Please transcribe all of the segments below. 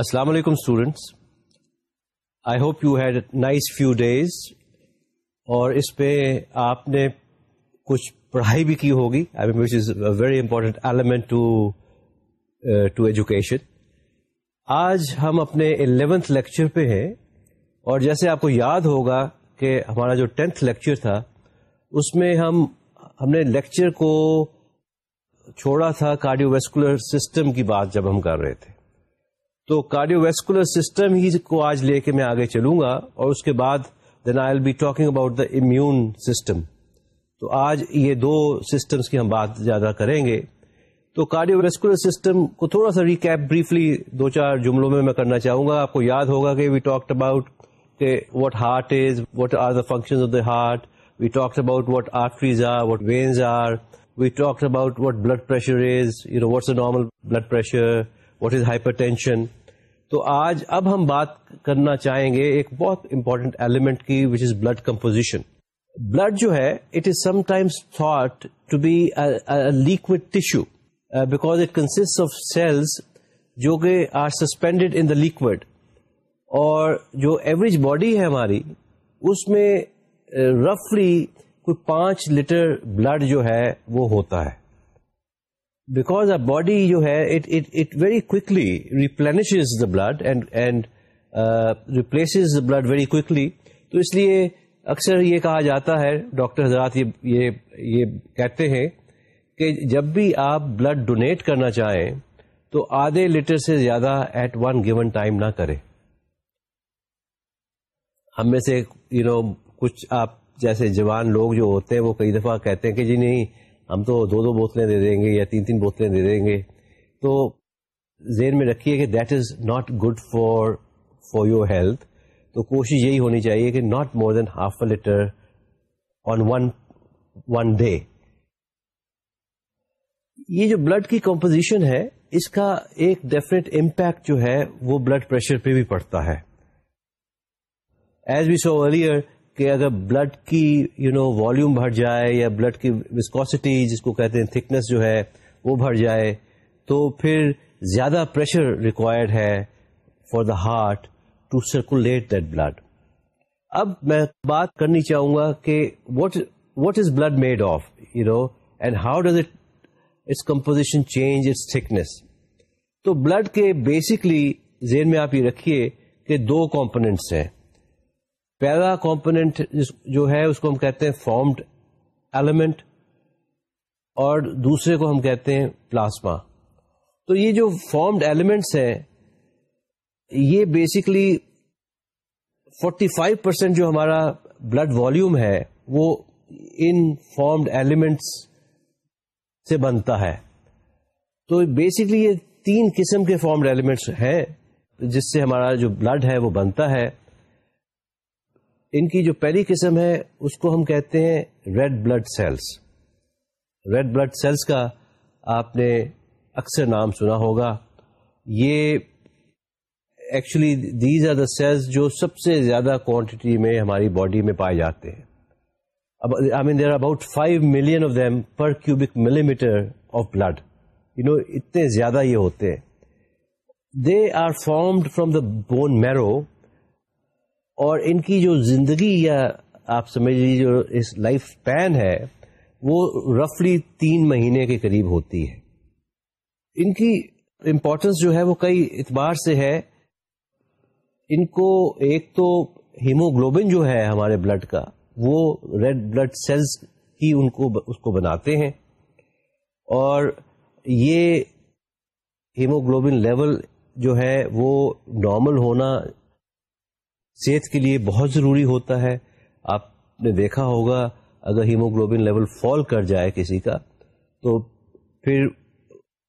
السلام علیکم students I hope you had nice few days اور اس پہ آپ نے کچھ پڑھائی بھی کی ہوگی. I which is very important element to to education آج ہم اپنے الیونتھ لیکچر پہ ہیں. اور جیسے آپ کو یاد ہوگا کہ ہمارا جو ٹینتھ لیکچر تھا، اس میں ہم ہم نے لیکچر کو چھوڑا تھا کارڈیو ویسکولر سسٹم کی بات جب ہم کر رہے تھے۔ تو کارڈیو ویسکولر سسٹم ہی کو آج لے کے میں آگے چلوں گا اور اس کے بعد then I be talking about the immune system تو آج یہ دو سسٹمس کی ہم بات زیادہ کریں گے۔ تو کارڈیو ویسکولر سسٹم کو تھوڑا سا ریکیپ بریفلی دو چار جملوں میں میں کرنا چاہوں گا۔ آپ کو یاد ہوگا کہ وی ٹاکڈ اباؤٹ کہ what heart is what are the function of the heart we talk about what arteries are what veins are we talk about what blood pressure is you know what's a normal blood pressure what is hypertension تو آج اب ہم بات کرنا چاہیں گے ایک بہت امپورٹنٹ ایلیمنٹ کی which is blood composition blood جو ہے it is sometimes thought to be liquid tissue because it consist of cells جو کہ are suspended in the liquid اور جو ایوریج باڈی ہے ہماری، اس میں uh, رفلی کوئی پانچ لیٹر بلڈ جو ہے وہ ہوتا ہے. بیکاز ا باڈی جو ہے it very quickly replenishes the blood and and replaces the blood very quickly تو اس لیے اکثر یہ کہا جاتا ہے، ڈاکٹر حضرات یہ یہ کہتے ہیں کہ جب بھی آپ بلڈ ڈونیٹ کرنا چاہیں تو آدھے لیٹر سے زیادہ ایٹ ون گیون ٹائم نہ کریں۔ ہم میں سے یو نو کچھ آپ جیسے جوان لوگ جو ہوتے ہیں، وہ کئی دفعہ کہتے ہیں کہ جی نہیں ہم تو دو دو بوتلیں دے دیں گے یا تین تین بوتلیں دے دیں گے۔ تو ذہن میں رکھیے کہ that is not good for for your health تو کوشش یہی ہونی چاہیے کہ not more than half a litre on one one day یہ جو بلڈ کی کمپوزیشن ہے، اس کا ایک ڈیفینیٹ امپیکٹ جو ہے، وہ بلڈ پریشر پہ بھی پڑتا ہے۔ ایز وی سو ارلیئر کہ اگر بلڈ کی یو نو والیوم بڑھ جائے یا بلڈ کی وسکوسٹی جس کو کہتے ہیں تھکنس جو ہے وہ بڑھ جائے، تو پھر زیادہ پریشر ریکوائرڈ ہے for the heart to circulate that blood اب میں بات کرنی چاہوں گا کہ what what is blood made of you know and how does it its composition change its thickness تو بلڈ کے بیسکلی ذہن میں آپ یہ رکھیے کہ دو کمپونیٹس ہیں۔ پہلا کمپونیٹ جو ہے، اس کو ہم کہتے ہیں فارمڈ ایلیمنٹ اور دوسرے کو ہم کہتے ہیں پلاسما تو یہ جو فارمڈ ایلیمنٹس ہیں، یہ بیسکلی فورٹی فائیو پرسینٹ جو ہمارا بلڈ والیوم ہے، وہ ان فارمڈ ایلیمنٹس سے بنتا ہے۔ تو بیسکلی یہ تین قسم کے فارمڈ ایلیمنٹس ہیں، جس سے ہمارا جو بلڈ ہے، وہ بنتا ہے۔ ان کی جو پہلی قسم ہے، اس کو ہم کہتے ہیں red blood cells red blood cells کا آپ نے اکثر نام سنا ہوگا۔ یہ actually these are the cells جو سب سے زیادہ کوانٹٹی میں ہماری باڈی میں پائے جاتے ہیں۔ اب I mean there about five million of them per cubic millimetre of blood you know اتنے زیادہ یہ ہوتے ہیں۔ They are formed from the bone marrow اور ان کی جو زندگی یا آپ سمجھ لیجیے جو اس لائف پین ہے، وہ رفلی تین مہینے کے قریب ہوتی ہے۔ ان کی امپورٹینس جو ہے وہ کئی اعتبار سے ہے۔ ان کو ایک تو ہیموگلوبن جو ہے ہمارے بلڈ کا، وہ ریڈ بلڈ سیلس ہی ان کو اس کو بناتے ہیں۔ اور یہ ہیموگلوبن لیول جو ہے وہ نارمل ہونا صحت کے لیے بہت ضروری ہوتا ہے۔ آپ نے دیکھا ہوگا، اگر ہیموگلوبن لیول فال کر جائے کسی کا، تو پھر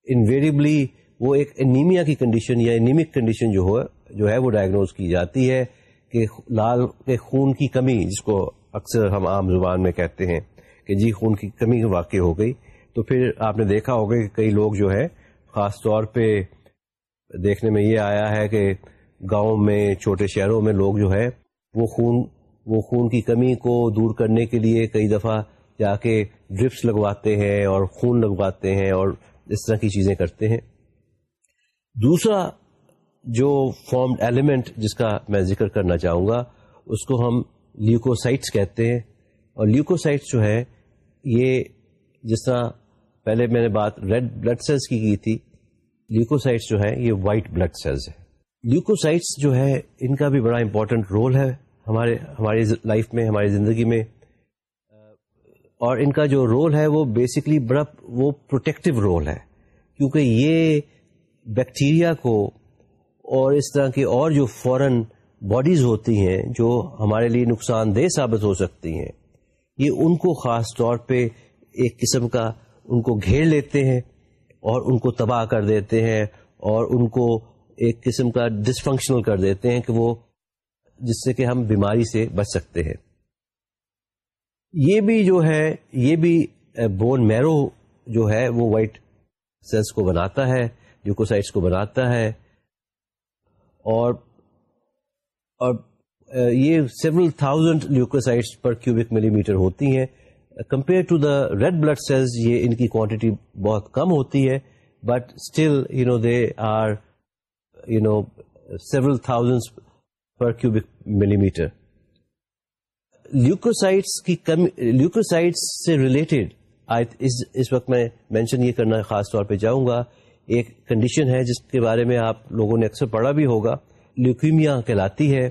انویریبلی وہ ایک انیمیا کی کنڈیشن یا انیمک کنڈیشن جو ہے جو ہے، وہ ڈائگنوز کی جاتی ہے کہ لال کے خون کی کمی، جس کو اکثر ہم عام زبان میں کہتے ہیں کہ جی خون کی کمی واقع ہو گئی۔ تو پھر آپ نے دیکھا ہوگا کہ کئی لوگ جو ہے، خاص طور پہ دیکھنے میں یہ آیا ہے کہ گاؤں میں، چھوٹے شہروں میں لوگ جو ہے وہ خون وہ خون کی کمی کو دور کرنے کے لیے کئی دفعہ جا کے ڈرپس لگواتے ہیں اور خون لگواتے ہیں اور اس طرح کی چیزیں کرتے ہیں۔ دوسرا جو فارمڈ ایلیمنٹ جس کا میں ذکر کرنا چاہوں گا، اس کو ہم لیوکوسائٹس کہتے ہیں۔ اور لیوکوسائٹس جو ہے یہ جس طرح پہلے میں نے بات ریڈ بلڈ سیلس کی کی تھی لیوکوسائٹس جو ہے یہ وائٹ بلڈ سیلس ہے لیوکوسائٹس جو ہے، ان کا بھی بڑا امپورٹنٹ رول ہے ہمارے، ہماری لائف میں، ہماری زندگی میں. اور ان کا جو رول ہے وہ بیسکلی بڑا وہ پروٹیکٹیو رول ہے. کیونکہ یہ بیکٹیریا کو اور اس طرح کی اور جو فورن باڈیز ہوتی ہیں جو ہمارے لیے نقصان دہ ثابت ہو سکتی ہیں، یہ ان کو خاص طور پہ ایک قسم کا ان کو گھیر لیتے ہیں اور ان کو تباہ کر دیتے ہیں اور ان کو ایک قسم کا ڈسفنکشنل کر دیتے ہیں کہ وہ جس سے کہ ہم بیماری سے بچ سکتے ہیں۔ یہ بھی جو ہے، یہ بھی بون میرو جو ہے، وہ وائٹ سیلس کو بناتا ہے لیوکوسائٹس کو بناتا ہے۔ اور اور یہ several thousand leukocytes per cubic millimetre ہوتی ہیں۔ Compare to the red blood cells یہ ان کی کوانٹٹی بہت کم ہوتی ہے but still you know they are you know several thousand per cubic millimetre leukocytes کی کمی لیوکوسائٹس سے ریلیٹڈ اس وقت میں مینشن یہ کرنا خاص طور پہ جاؤں گا ایک کنڈیشن ہے جس کے بارے میں آپ لوگوں نے اکثر پڑھا بھی ہوگا لیوکیمیا کہلاتی ہے.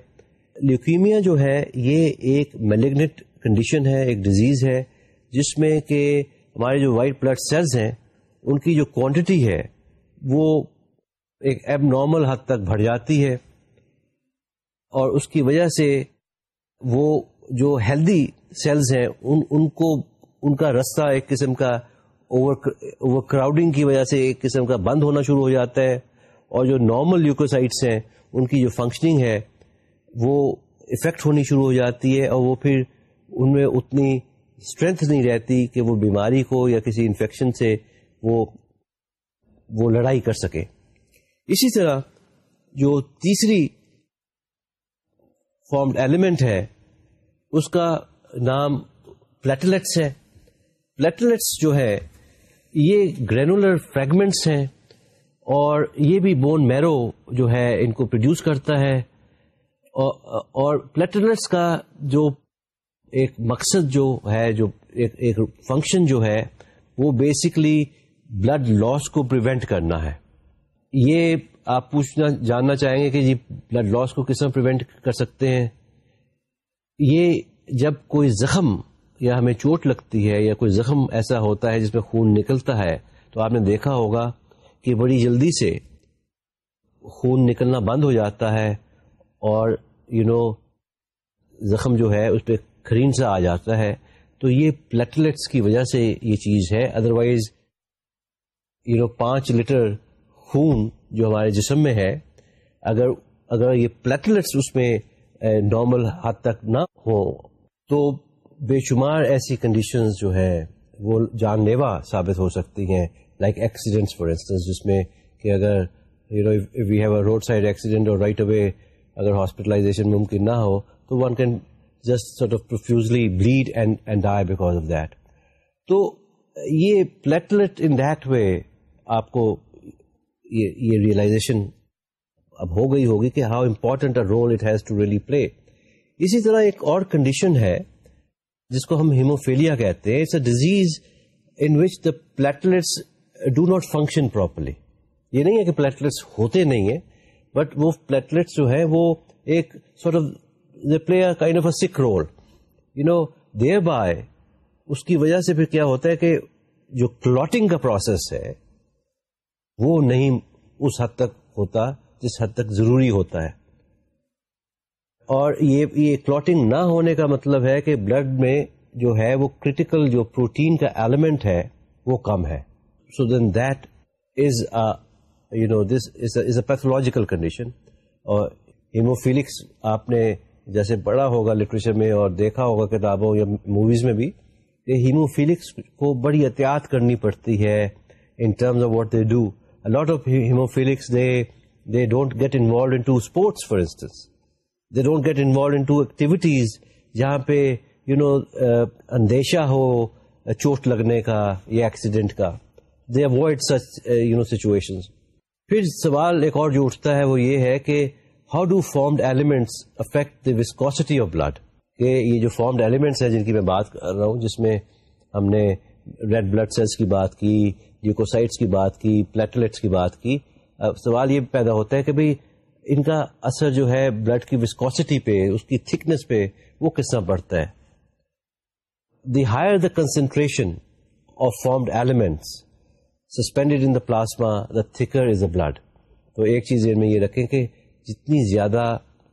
لیوکیمیا جو ہے، یہ ایک میلیگنٹ کنڈیشن ہے، ایک ڈیزیز ہے، جس میں کہ ہمارے جو وائٹ بلڈ سیلز ہیں، ان کی جو کوانٹٹی ہے، وہ ایک ایب نارمل حد تک بڑھ جاتی ہے اور اس کی وجہ سے وہ جو ہیلدی سیلز ہیں، ان ان کو، ان کا رستہ ایک قسم کا اوور کراؤڈنگ کی وجہ سے ایک قسم کا بند ہونا شروع ہو جاتا ہے اور جو نارمل لیوکوسائٹس ہیں، ان کی جو فنکشننگ ہے، وہ افیکٹ ہونی شروع ہو جاتی ہے اور وہ پھر ان میں اتنی اسٹرینتھ نہیں رہتی کہ وہ بیماری کو یا کسی انفیکشن سے وہ وہ لڑائی کر سکے۔ اسی طرح جو تیسری فارمڈ ایلیمنٹ ہے، اس کا نام پلیٹلیٹس ہے۔ پلیٹلیٹس جو ہے، یہ گرینولر فریگمنٹس ہیں اور یہ بھی بون میرو جو ہے، ان کو پروڈیوس کرتا ہے۔ اور پلیٹلیٹس کا جو ایک مقصد جو ہے، جو ایک ایک فنکشن جو ہے، وہ بیسکلی بلڈ لاس کو پریونٹ کرنا ہے۔ یہ آپ پوچھنا جاننا چاہیں گے کہ جی بلڈ لاس کو کس طرح پریونٹ کر سکتے ہیں؟ یہ جب کوئی زخم یا ہمیں چوٹ لگتی ہے یا کوئی زخم ایسا ہوتا ہے جس میں خون نکلتا ہے تو آپ نے دیکھا ہوگا کہ بڑی جلدی سے خون نکلنا بند ہو جاتا ہے اور یو you نو know, زخم جو ہے اس پہ خرین سا آ جاتا ہے۔ تو یہ پلیٹلیٹس کی وجہ سے یہ چیز ہے۔ ادروائز یو نو پانچ لیٹر خون جو ہمارے جسم میں ہے، اگر اگر یہ پلیٹلیٹس اس میں نارمل حد تک نہ ہو تو بے شمار ایسی کنڈیشنز جو ہے وہ جان لیوا ثابت ہو سکتی ہیں۔ لائک ایکسیڈنٹس فار انسٹنس جس میں کہ اگر you know we have a road side accident اور رائٹ اوے اگر ہاسپٹلائزیشن ممکن نہ ہو، تو one can just sort of profusely bleed and and die because of that تو یہ پلیٹلیٹ ان دیٹ وے آپ کو یہ ریئلائزیشن اب ہو گئی ہوگی کہ how important a role it has to really play اسی طرح ایک اور کنڈیشن ہے جس کو ہم ہیموفیلیا کہتے ہیں. It's a disease in which the platelets do not function properly یہ نہیں ہے کہ پلیٹلیٹس ہوتے نہیں ہیں بٹ وہ پلیٹلیٹس جو ہے وہ ایک sort of they play kind of a sick role you know thereby اس کی وجہ سے پھر کیا ہوتا ہے کہ جو کلوٹنگ کا پروسیس ہے وہ نہیں اس حد تک ہوتا جس حد تک ضروری ہوتا ہے۔ اور یہ یہ کلوٹنگ نہ ہونے کا مطلب ہے کہ بلڈ میں جو ہے وہ کریٹیکل جو پروٹین کا ایلیمنٹ ہے وہ کم ہے۔ So then that is you know this is a pathological condition اور ہیموفیلکس آپ نے جیسے پڑھا ہوگا لٹریچر میں اور دیکھا ہوگا کتابوں یا موویز میں بھی کہ ہیموفیلکس کو بڑی احتیاط کرنی پڑتی ہے in terms of what they do lot of haemophilics they they don't get involved in to sports for instance they don't get involve in to activities جہاں پہ یو نو اندیشہ ہو چوٹ لگنے کا یا ایکسیڈنٹ کا they avoid such you know situation پھر سوال ایک اور جو اٹھتا ہے وہ یہ ہے کہ how do formed elements affect the viscosity of blood کہ یہ جو فارمڈ ایلیمنٹس ہیں جن کی میں بات کر رہا ہوں جس میں ہم نے ریڈ بلڈ سیلس کی بات کی لیوکوسائٹس کی بات کی، پلیٹلیٹس کی بات کی سوال یہ پیدا ہوتا ہے کہ بھئی ان کا اثر جو ہے بلڈ کی وسکوسٹی پہ، اس کی تھکنس پہ وہ کس طرح بڑھتا ہے؟ The higher the concentration of formed elements suspended in the plasma the thicker is a blood تو ایک چیز میں یہ رکھیں کہ جتنی زیادہ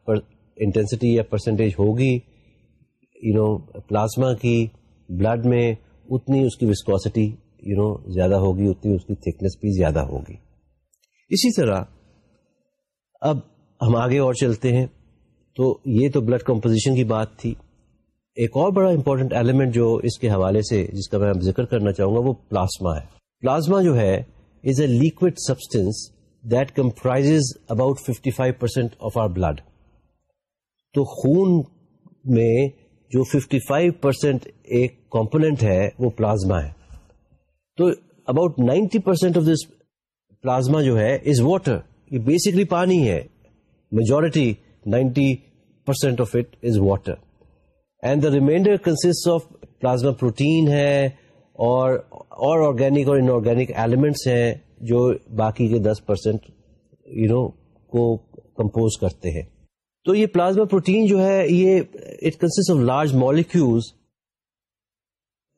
انٹینسٹی یا پرسنٹیج ہوگی یو نو پلازما کی بلڈ میں، اتنی اس کی وسکوسٹی یو نو زیادہ ہوگی، اتنی اس کی تھکنس بھی زیادہ ہوگی۔ اسی طرح، اب ہم آگے اور چلتے ہیں۔ تو یہ تو بلڈ کمپوزیشن کی بات تھی۔ ایک اور بڑا امپورٹنٹ ایلیمنٹ جو اس کے حوالے سے، جس کا میں ذکر کرنا چاہوں گا، وہ پلاسما ہے۔ پلازما جو ہے is a liquid substance that comprise about fifty five percent of our blood تو خون میں جو 55 فائیو پرسینٹ ایک کمپونیٹ ہے، وہ پلازما ہے۔ تو about 90% percent of this plasma جو ہے از واٹر یہ بیسکلی پانی ہے. Majority 90% percent of it is water and the remainder consist of plasma protein ہے اور اور آرگینک اور ان آرگینک ایلیمنٹس ہیں جو باقی کے دس پرسینٹ یو نو کو کمپوز کرتے ہیں. تو یہ پلازما پروٹین جو ہے یہ it consist of large molecules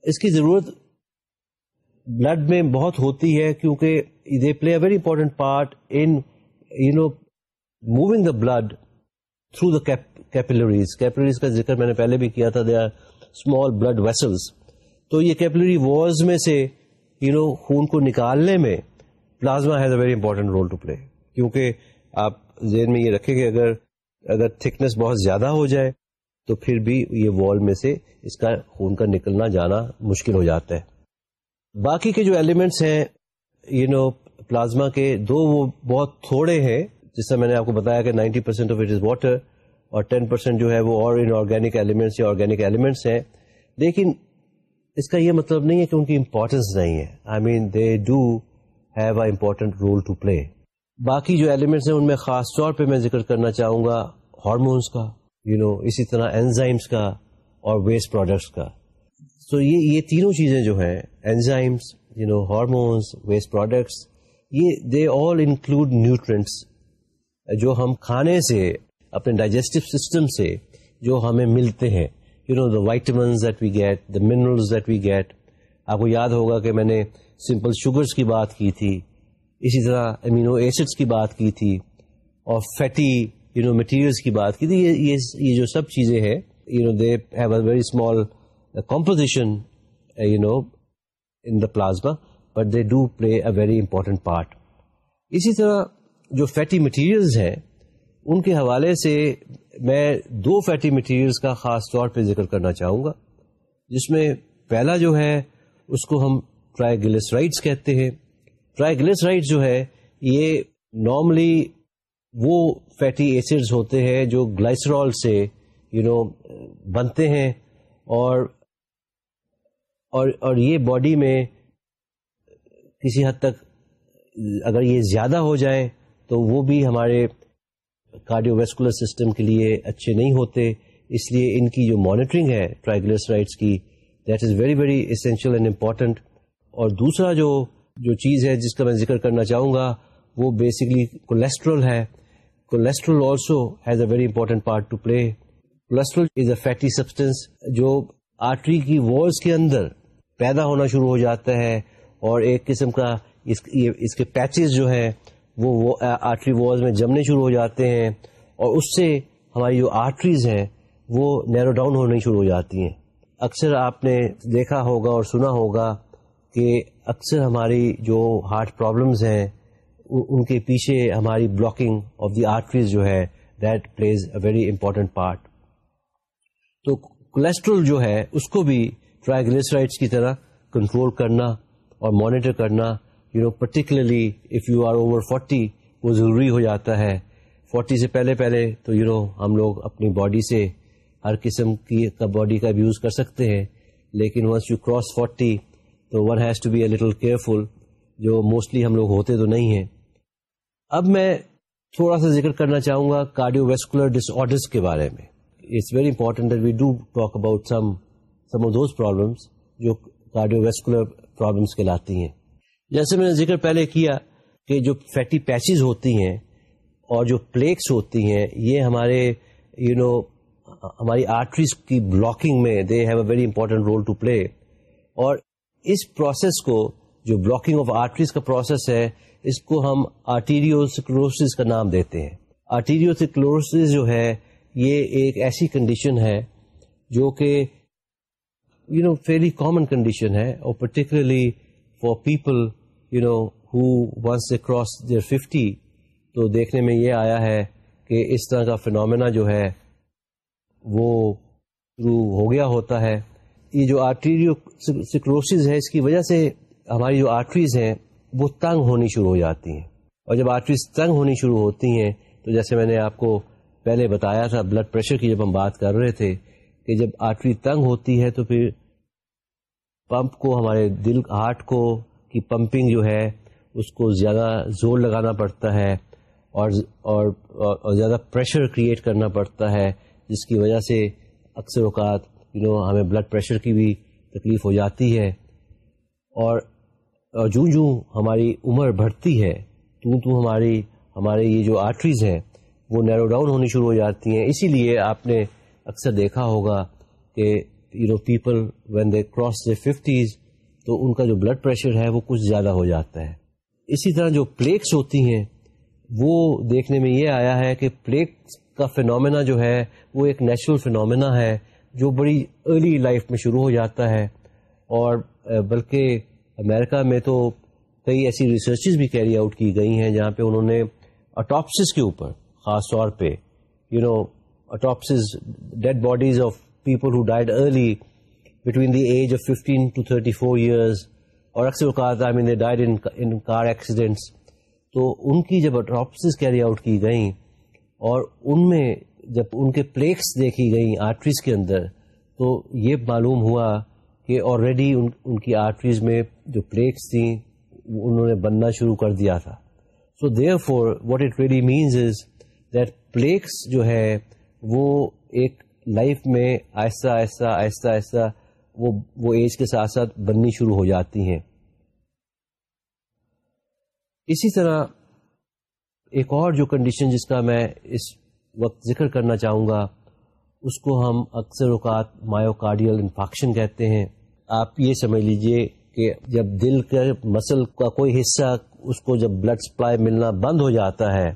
اس کی ضرورت بلڈ میں بہت ہوتی ہے کیونکہ they play a very important part in you know moving the blood through the capillaries capillaries کا ذکر میں نے پہلے بھی کیا تھا. They are small blood vessels تو یہ کیپلری والز میں سے یو نو خون کو نکالنے میں plasma has a very important role to play کیونکہ آپ ذہن میں یہ رکھیں کہ اگر اگر تھکنس بہت زیادہ ہو جائے، تو پھر بھی یہ وال میں سے اس کا خون کا نکلنا جانا مشکل ہو جاتا ہے. باقی کے جو ایلیمنٹس ہیں یو نو پلازما کے دو وہ بہت تھوڑے ہیں جس سے میں نے آپ کو بتایا کہ ninety percent of it is water اور ٹین پرسینٹ جو ہے وہ اور ان آرگینک ایلیمنٹس یا آرگینک ایلیمنٹس ہیں۔ لیکن اس کا یہ مطلب نہیں ہے کہ ان کی امپورٹینس نہیں ہے۔ I mean they do have a important role to play باقی جو ایلیمنٹس ہیں ان میں خاص طور پہ میں ذکر کرنا چاہوں گا ہارمونس کا یو you نو know, اسی طرح اینزائمس کا اور ویسٹ پروڈکٹس کا۔ سو یہ یہ تینوں چیزیں جو ہیں enzymes you know hormones waste products یہ دے آل انکلوڈ نیوٹرینٹس جو ہم کھانے سے، اپنے ڈائجسٹو سسٹم سے جو ہمیں ملتے ہیں۔ You know the vitamins that we get the minerals that we get آپ کو یاد ہوگا کہ میں نے سمپل شوگرس کی بات کی تھی، اسی طرح امینو ایسڈس کی بات کی تھی، اور فیٹی یو نو مٹیریلس کی بات کی تھی۔ یہ یہ جو سب چیزیں ہیں you know they have a very small composition you know in the plasma but they do play a very important part اسی طرح جو فیٹی مٹیریلز ہیں ان کے حوالے سے میں دو فیٹی مٹیریلز کا خاص طور پہ ذکر کرنا چاہوں گا جس میں پہلا جو ہے اس کو ہم ٹرائیگلسرائڈس کہتے ہیں۔ ٹرائیگلیسرائڈ جو ہے یہ نارملی وہ فیٹی ایسڈز ہوتے ہیں جو گلائسرول سے یو you نو know, بنتے ہیں اور اور اور یہ باڈی میں کسی حد تک اگر یہ زیادہ ہو جائیں تو وہ بھی ہمارے کارڈیو ویسکولر سسٹم کے لیے اچھے نہیں ہوتے۔ اس لیے ان کی جو مانیٹرنگ ہے ٹرائیگلیسرائڈس کی that is very very essential and important اور دوسرا جو جو چیز ہے جس کا میں ذکر کرنا چاہوں گا، وہ بیسکلی کولیسٹرول ہے۔ Cholesterol also has a very important part to play cholesterol is a fatty substance جو آرٹری کی والس کے اندر پیدا ہونا شروع ہو جاتا ہے اور ایک قسم کا اس اس کے پیچز جو ہے وہ آرٹری والز میں جمنے شروع ہو جاتے ہیں اور اس سے ہماری جو آرٹریز ہیں وہ نیرو ڈاؤن ہونی شروع ہو جاتی ہیں۔ اکثر آپ نے دیکھا ہوگا اور سنا ہوگا کہ اکثر ہماری جو ہارٹ پرابلمز ہیں، ان کے پیچھے ہماری بلاکنگ آف دی آرٹریز جو ہے that plays a very important part تو کولیسٹرول جو ہے، اس کو بھی ٹرائیگلیسرائڈس کی طرح کنٹرول کرنا اور مانیٹر کرنا you know particularly if you are over forty وہ ضروری ہو جاتا ہے۔ فورٹی سے پہلے پہلے تو یو نو ہم لوگ اپنی باڈی سے ہر قسم کی باڈی کا یوز کر سکتے ہیں، لیکن ونس یو کراس فورٹی تو one has to be a little careful جو موسٹلی ہم لوگ ہوتے تو نہیں ہیں۔ اب میں تھوڑا سا ذکر کرنا چاہوں گا کارڈیو ویسکولر ڈس آرڈرس کے بارے میں۔ It's very important we do talk about some some of those problems جو کارڈیو ویسکولر پرابلمس کہلاتی ہیں۔ جیسے میں نے ذکر پہلے کیا کہ جو فیٹی پیچز ہوتی ہیں اور جو پلیکس ہوتی ہیں یہ ہمارے یو you نو know, ہماری آرٹریز کی بلاکنگ میں they have a very important role to play اور اس پروسیس کو جو بلاکنگ آف آرٹریز کا پروسیس ہے اس کو ہم آرٹیریوسکلوسس کا نام دیتے ہیں۔ آرٹیریوسکلوسس جو ہے یہ ایک ایسی کنڈیشن ہے جو کہ you know very common condition ہے اور particularly for people you know who once a cross their fifty تو دیکھنے میں یہ آیا ہے کہ اس طرح کا فنومینا جو ہے وہ شروع ہو گیا ہوتا ہے۔ یہ جو آرٹیریو سکروسز ہے، اس کی وجہ سے ہماری جو آرٹریز ہیں، وہ تنگ ہونی شروع ہو جاتی ہیں۔ اور جب آرٹریز تنگ ہونی شروع ہوتی ہیں، تو جیسے میں نے آپ کو پہلے بتایا تھا بلڈ پریشر کی جب ہم بات کر رہے تھے کہ جب آرٹری تنگ ہوتی ہے تو پھر پمپ کو ہمارے دل ہارٹ کو کی پمپنگ جو ہے اس کو زیادہ زور لگانا پڑتا ہے اور اور, اور زیادہ پریشر کریٹ کرنا پڑتا ہے جس کی وجہ سے اکثر اوقات یو نو ہمیں بلڈ پریشر کی بھی تکلیف ہو جاتی ہے۔ اور جو جو ہماری عمر بڑھتی ہے تو تو ہماری ہمارے یہ جو آرٹریز ہیں وہ نیرو ڈاؤن ہونی شروع ہو جاتی ہیں۔ اسی لیے آپ نے اکثر دیکھا ہوگا کہ you know people when they cross the fifties تو ان کا جو بلڈ پریشر ہے وہ کچھ زیادہ ہو جاتا ہے۔ اسی طرح جو پلیکس ہوتی ہیں، وہ دیکھنے میں یہ آیا ہے کہ پلیکس کا فنومینا جو ہے، وہ ایک نیچرل فنومینا ہے جو بڑی ارلی لائف میں شروع ہو جاتا ہے۔ اور، بلکہ امریکہ میں تو کئی ایسی ریسرچز بھی کیری آؤٹ کی گئی ہیں جہاں پہ انہوں نے اٹاپسس کے اوپر، خاص طور پہ you know autopsies dead bodies of people who died early between the age of fifteen to thirty four years اور اکثر اوقات آئی مین ڈائڈ ان کار ایکسیڈینٹس تو ان کی جب اٹاپسز کیری آؤٹ کی گئیں اور ان میں جب ان کے پلیکس دیکھی گئیں آرٹریز کے اندر، تو یہ معلوم ہوا کہ آلریڈی ان ان کی آرٹریز میں جو پلیٹس تھیں، انہوں نے بننا شروع کر دیا تھا۔ So therefore what it really means is that plaques جو ہے وہ ایک لائف میں آہستہ آہستہ آہستہ آہستہ وہ وہ ایج کے ساتھ ساتھ بننی شروع ہو جاتی ہیں۔ اسی طرح ایک اور جو کنڈیشن جس کا میں اس وقت ذکر کرنا چاہوں گا، اس کو ہم اکثر اوقات مایوکارڈیل انفاکشن کہتے ہیں۔ آپ یہ سمجھ لیجیے کہ جب دل کے مسل کا کوئی حصہ اس کو جب بلڈ سپلائی ملنا بند ہو جاتا ہے،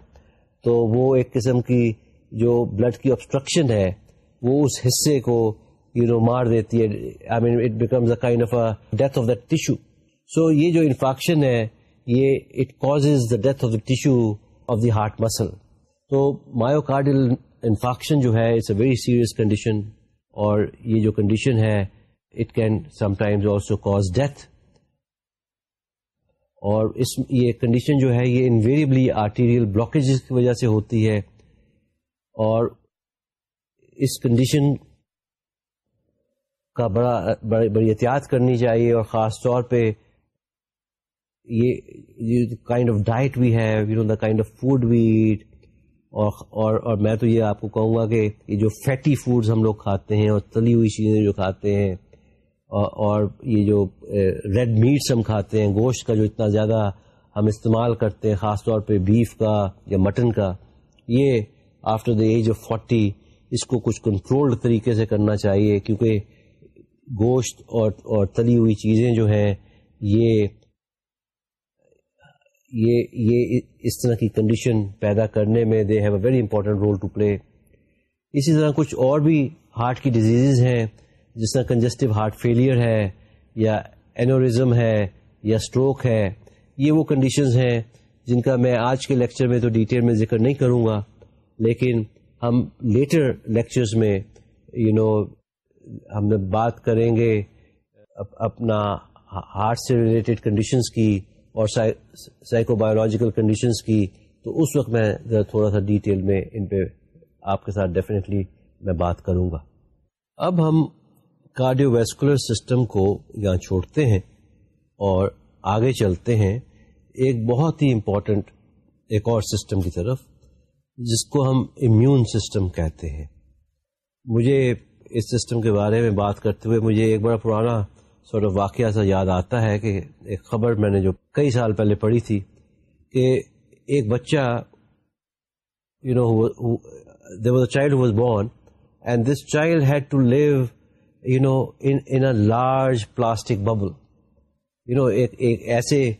تو وہ ایک قسم کی جو بلڈ کی آبسٹرکشن ہے، وہ اس حصے کو یو نو مار دیتی ہے. I mean it becomes a kind of a death of the tissue so یہ جو انفیکشن ہے، یہ it cause the death of the tissue of the heart muscle تو مایوکارڈل انفیکشن جو ہے it's a very serious condition اور یہ جو کنڈیشن ہے it can sometimes also cause death اور اس، یہ کنڈیشن جو ہے، یہ انویریبلی آرٹیریل بلاکیج کی وجہ سے ہوتی ہے. اور اس کنڈیشن کا بڑا بڑی احتیاط کرنی چاہیے اور خاص طور پہ یہ kind of diet we have you know the kind of food we eat اور اور میں تو یہ آپ کو کہوں گا کہ یہ جو فیٹی فوڈز ہم لوگ کھاتے ہیں اور تلی ہوئی چیزیں جو کھاتے ہیں اور یہ جو ریڈ میٹس ہم کھاتے ہیں، گوشت کا جو اتنا زیادہ ہم استعمال کرتے ہیں، خاص طور پہ بیف کا یا مٹن کا، یہ after the age of forty اس کو کچھ کنٹرولڈ طریقے سے کرنا چاہیے، کیونکہ گوشت اور اور تلی ہوئی چیزیں جو ہیں، یہ یہ یہ اس طرح کی کنڈیشن پیدا کرنے میں they have a very important role to play اسی طرح کچھ اور بھی ہارٹ کی ڈیزیز ہیں، جس طرح کنجسٹو ہارٹ فیلئر ہے، یا اینوریزم ہے، یا اسٹروک ہے، یہ وہ کنڈیشنز ہیں جن کا میں آج کے لیکچر میں تو ڈیٹیل میں ذکر نہیں کروں گا۔ لیکن ہم لیٹر لیکچرز میں یو you نو know, ہم بات کریں گے اپنا ہارٹ سے ریلیٹڈ کنڈیشنز کی اور سائیکو بایولوجیکل کنڈیشنز کی تو اس وقت میں ذرا تھوڑا سا ڈیٹیل میں ان پہ آپ کے ساتھ ڈیفینیٹلی میں بات کروں گا۔ اب ہم کارڈیو ویسکولر سسٹم کو یہاں چھوڑتے ہیں اور آگے چلتے ہیں ایک بہت ہی امپورٹنٹ ایک اور سسٹم کی طرف۔ جس کو ہم امیون سسٹم کہتے ہیں۔ مجھے اس سسٹم کے بارے میں بات کرتے ہوئے مجھے ایک بڑا پرانا سورٹ آف واقعہ سا یاد آتا ہے کہ ایک خبر میں نے جو کئی سال پہلے پڑھی تھی کہ ایک بچہ you know was a child was born and this child had to live you know in large plastic bubble you know ایک ایسے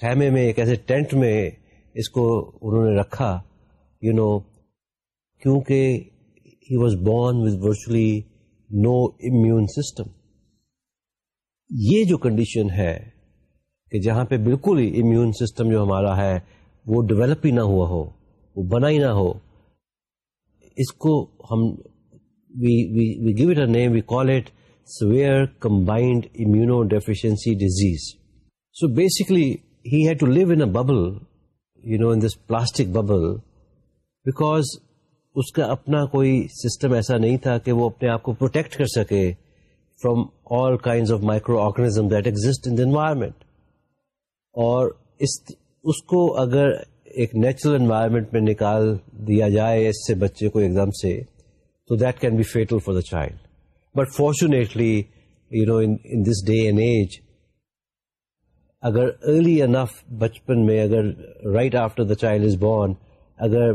خیمے میں، ایک ایسے ٹینٹ میں اس کو انہوں نے رکھا یو نو کیونکہ he was born with virtually no immune system یہ جو کنڈیشن ہے کہ جہاں پہ بالکل ہی امیون سسٹم جو ہمارا ہے وہ ڈیولپ ہی نہ ہوا ہو، وہ بنا ہی نہ ہو، اس کو ہم we gave it a name we call it severe combined immunodeficiency disease so basically he had to live in bubble you know in this plastic bubble because اس کا اپنا کوئی سسٹم ایسا نہیں تھا کہ وہ اپنے آپ کو پروٹیکٹ کر سکے from all kind of microorganism that exist in the environment اور اس اس کو اگر ایک نیچرل انوائرمنٹ میں نکال دیا جائے اس سے بچے کو ایک دم سے، تو that can be fatal for the child but fortunately you know in this day and age اگر ارلی انف بچپن میں اگر right after the child is born اگر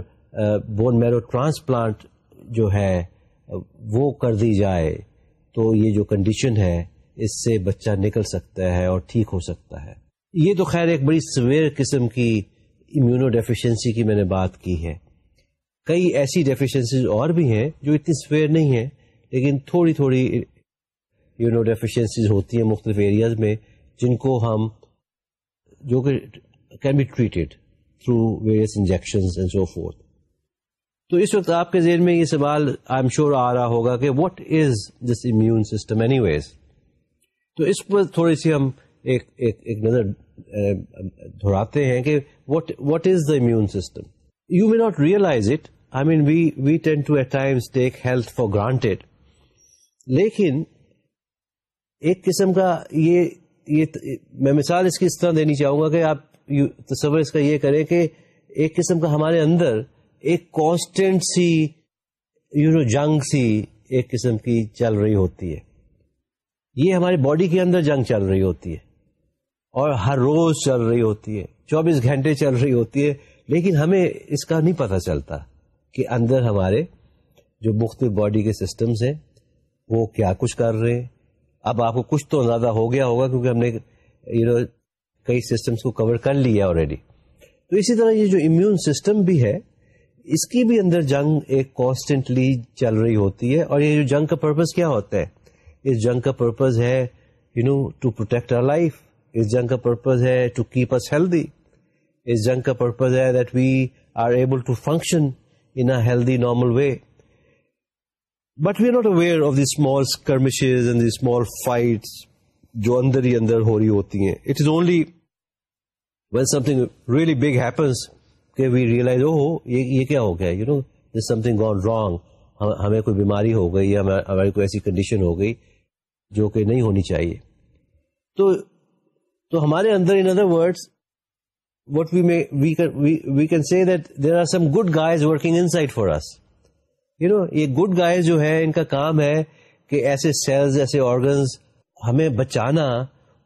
بون میرو ٹرانسپلانٹ جو ہے، وہ کر دی جائے تو یہ جو کنڈیشن ہے، اس سے بچہ نکل سکتا ہے اور ٹھیک ہو سکتا ہے۔ یہ تو خیر ایک بڑی سویر قسم کی امیونو ڈیفیشنسی کی میں نے بات کی ہے۔ کئی ایسی ڈیفیشنسیز اور بھی ہیں جو اتنی سویر نہیں ہیں، لیکن تھوڑی تھوڑی یو ڈیفیشنسیز ہوتی ہیں مختلف ایریاز میں، جن کو ہم جو کہ can be treated through various injection and so forth تو اس وقت آپ کے ذہن میں یہ سوال آئی ایم شیور آ رہا ہوگا کہ what is this immune system anyways تو اس پر تھوڑی سی ہم ایک ایک, ایک نظر دہراتے ہیں کہ what what is the immune system you may not realize it I mean we we tend to at times take health for granted لیکن ایک قسم کا یہ یہ میں مثال اس کی اس طرح دینی چاہوں گا کہ آپ تصور اس کا یہ کریں کہ ایک قسم کا ہمارے اندر ایک کانسٹینٹ سی یو نو جنگ سی ایک قسم کی چل رہی ہوتی ہے۔ یہ ہماری باڈی کے اندر جنگ چل رہی ہوتی ہے۔ اور ہر روز چل رہی ہوتی ہے۔ چوبیس گھنٹے چل رہی ہوتی ہے۔ لیکن ہمیں اس کا نہیں پتہ چلتا کہ اندر ہمارے جو مختلف باڈی کے سسٹمز ہیں، وہ کیا کچھ کر رہے ہیں۔ اب آپ کو کچھ تو زیادہ ہو گیا ہوگا کیونکہ ہم نے یو نو کئی سسٹمس کو کور کر لیا آلریڈی تو اسی طرح یہ جو امیون سسٹم بھی ہے اس کی بھی اندر جنگ ایک کانسٹینٹلی چل رہی ہوتی ہے اور یہ جو جنگ کا پرپز کیا ہوتا ہے؟ اس جنگ کا پرپز ہے you know to protect our life اس جنگ کا پرپز ہے ٹو کیپ اس ہیلدی اس جنگ کا پرپز ہے that we are able to function in healthy normal way but we are not aware of the small skirmishes and the small fights جو اندر ہی اندر ہو رہی ہوتی ہیں. It is only when something really big happens کہ we realize oh یہ کیا ہو گیا you know this something gone wrong ہمیں کوئی بیماری ہو گئی یا ہماری کوئی ایسی کنڈیشن ہو گئی جو کہ نہیں ہونی چاہیے. تو تو ہمارے اندر in other word what we can see that there are some good guys working inside for us you know یہ گڈ گائز جو ہے ان کا کام ہے کہ ایسے سیلز ایسے آرگنز ہمیں بچانا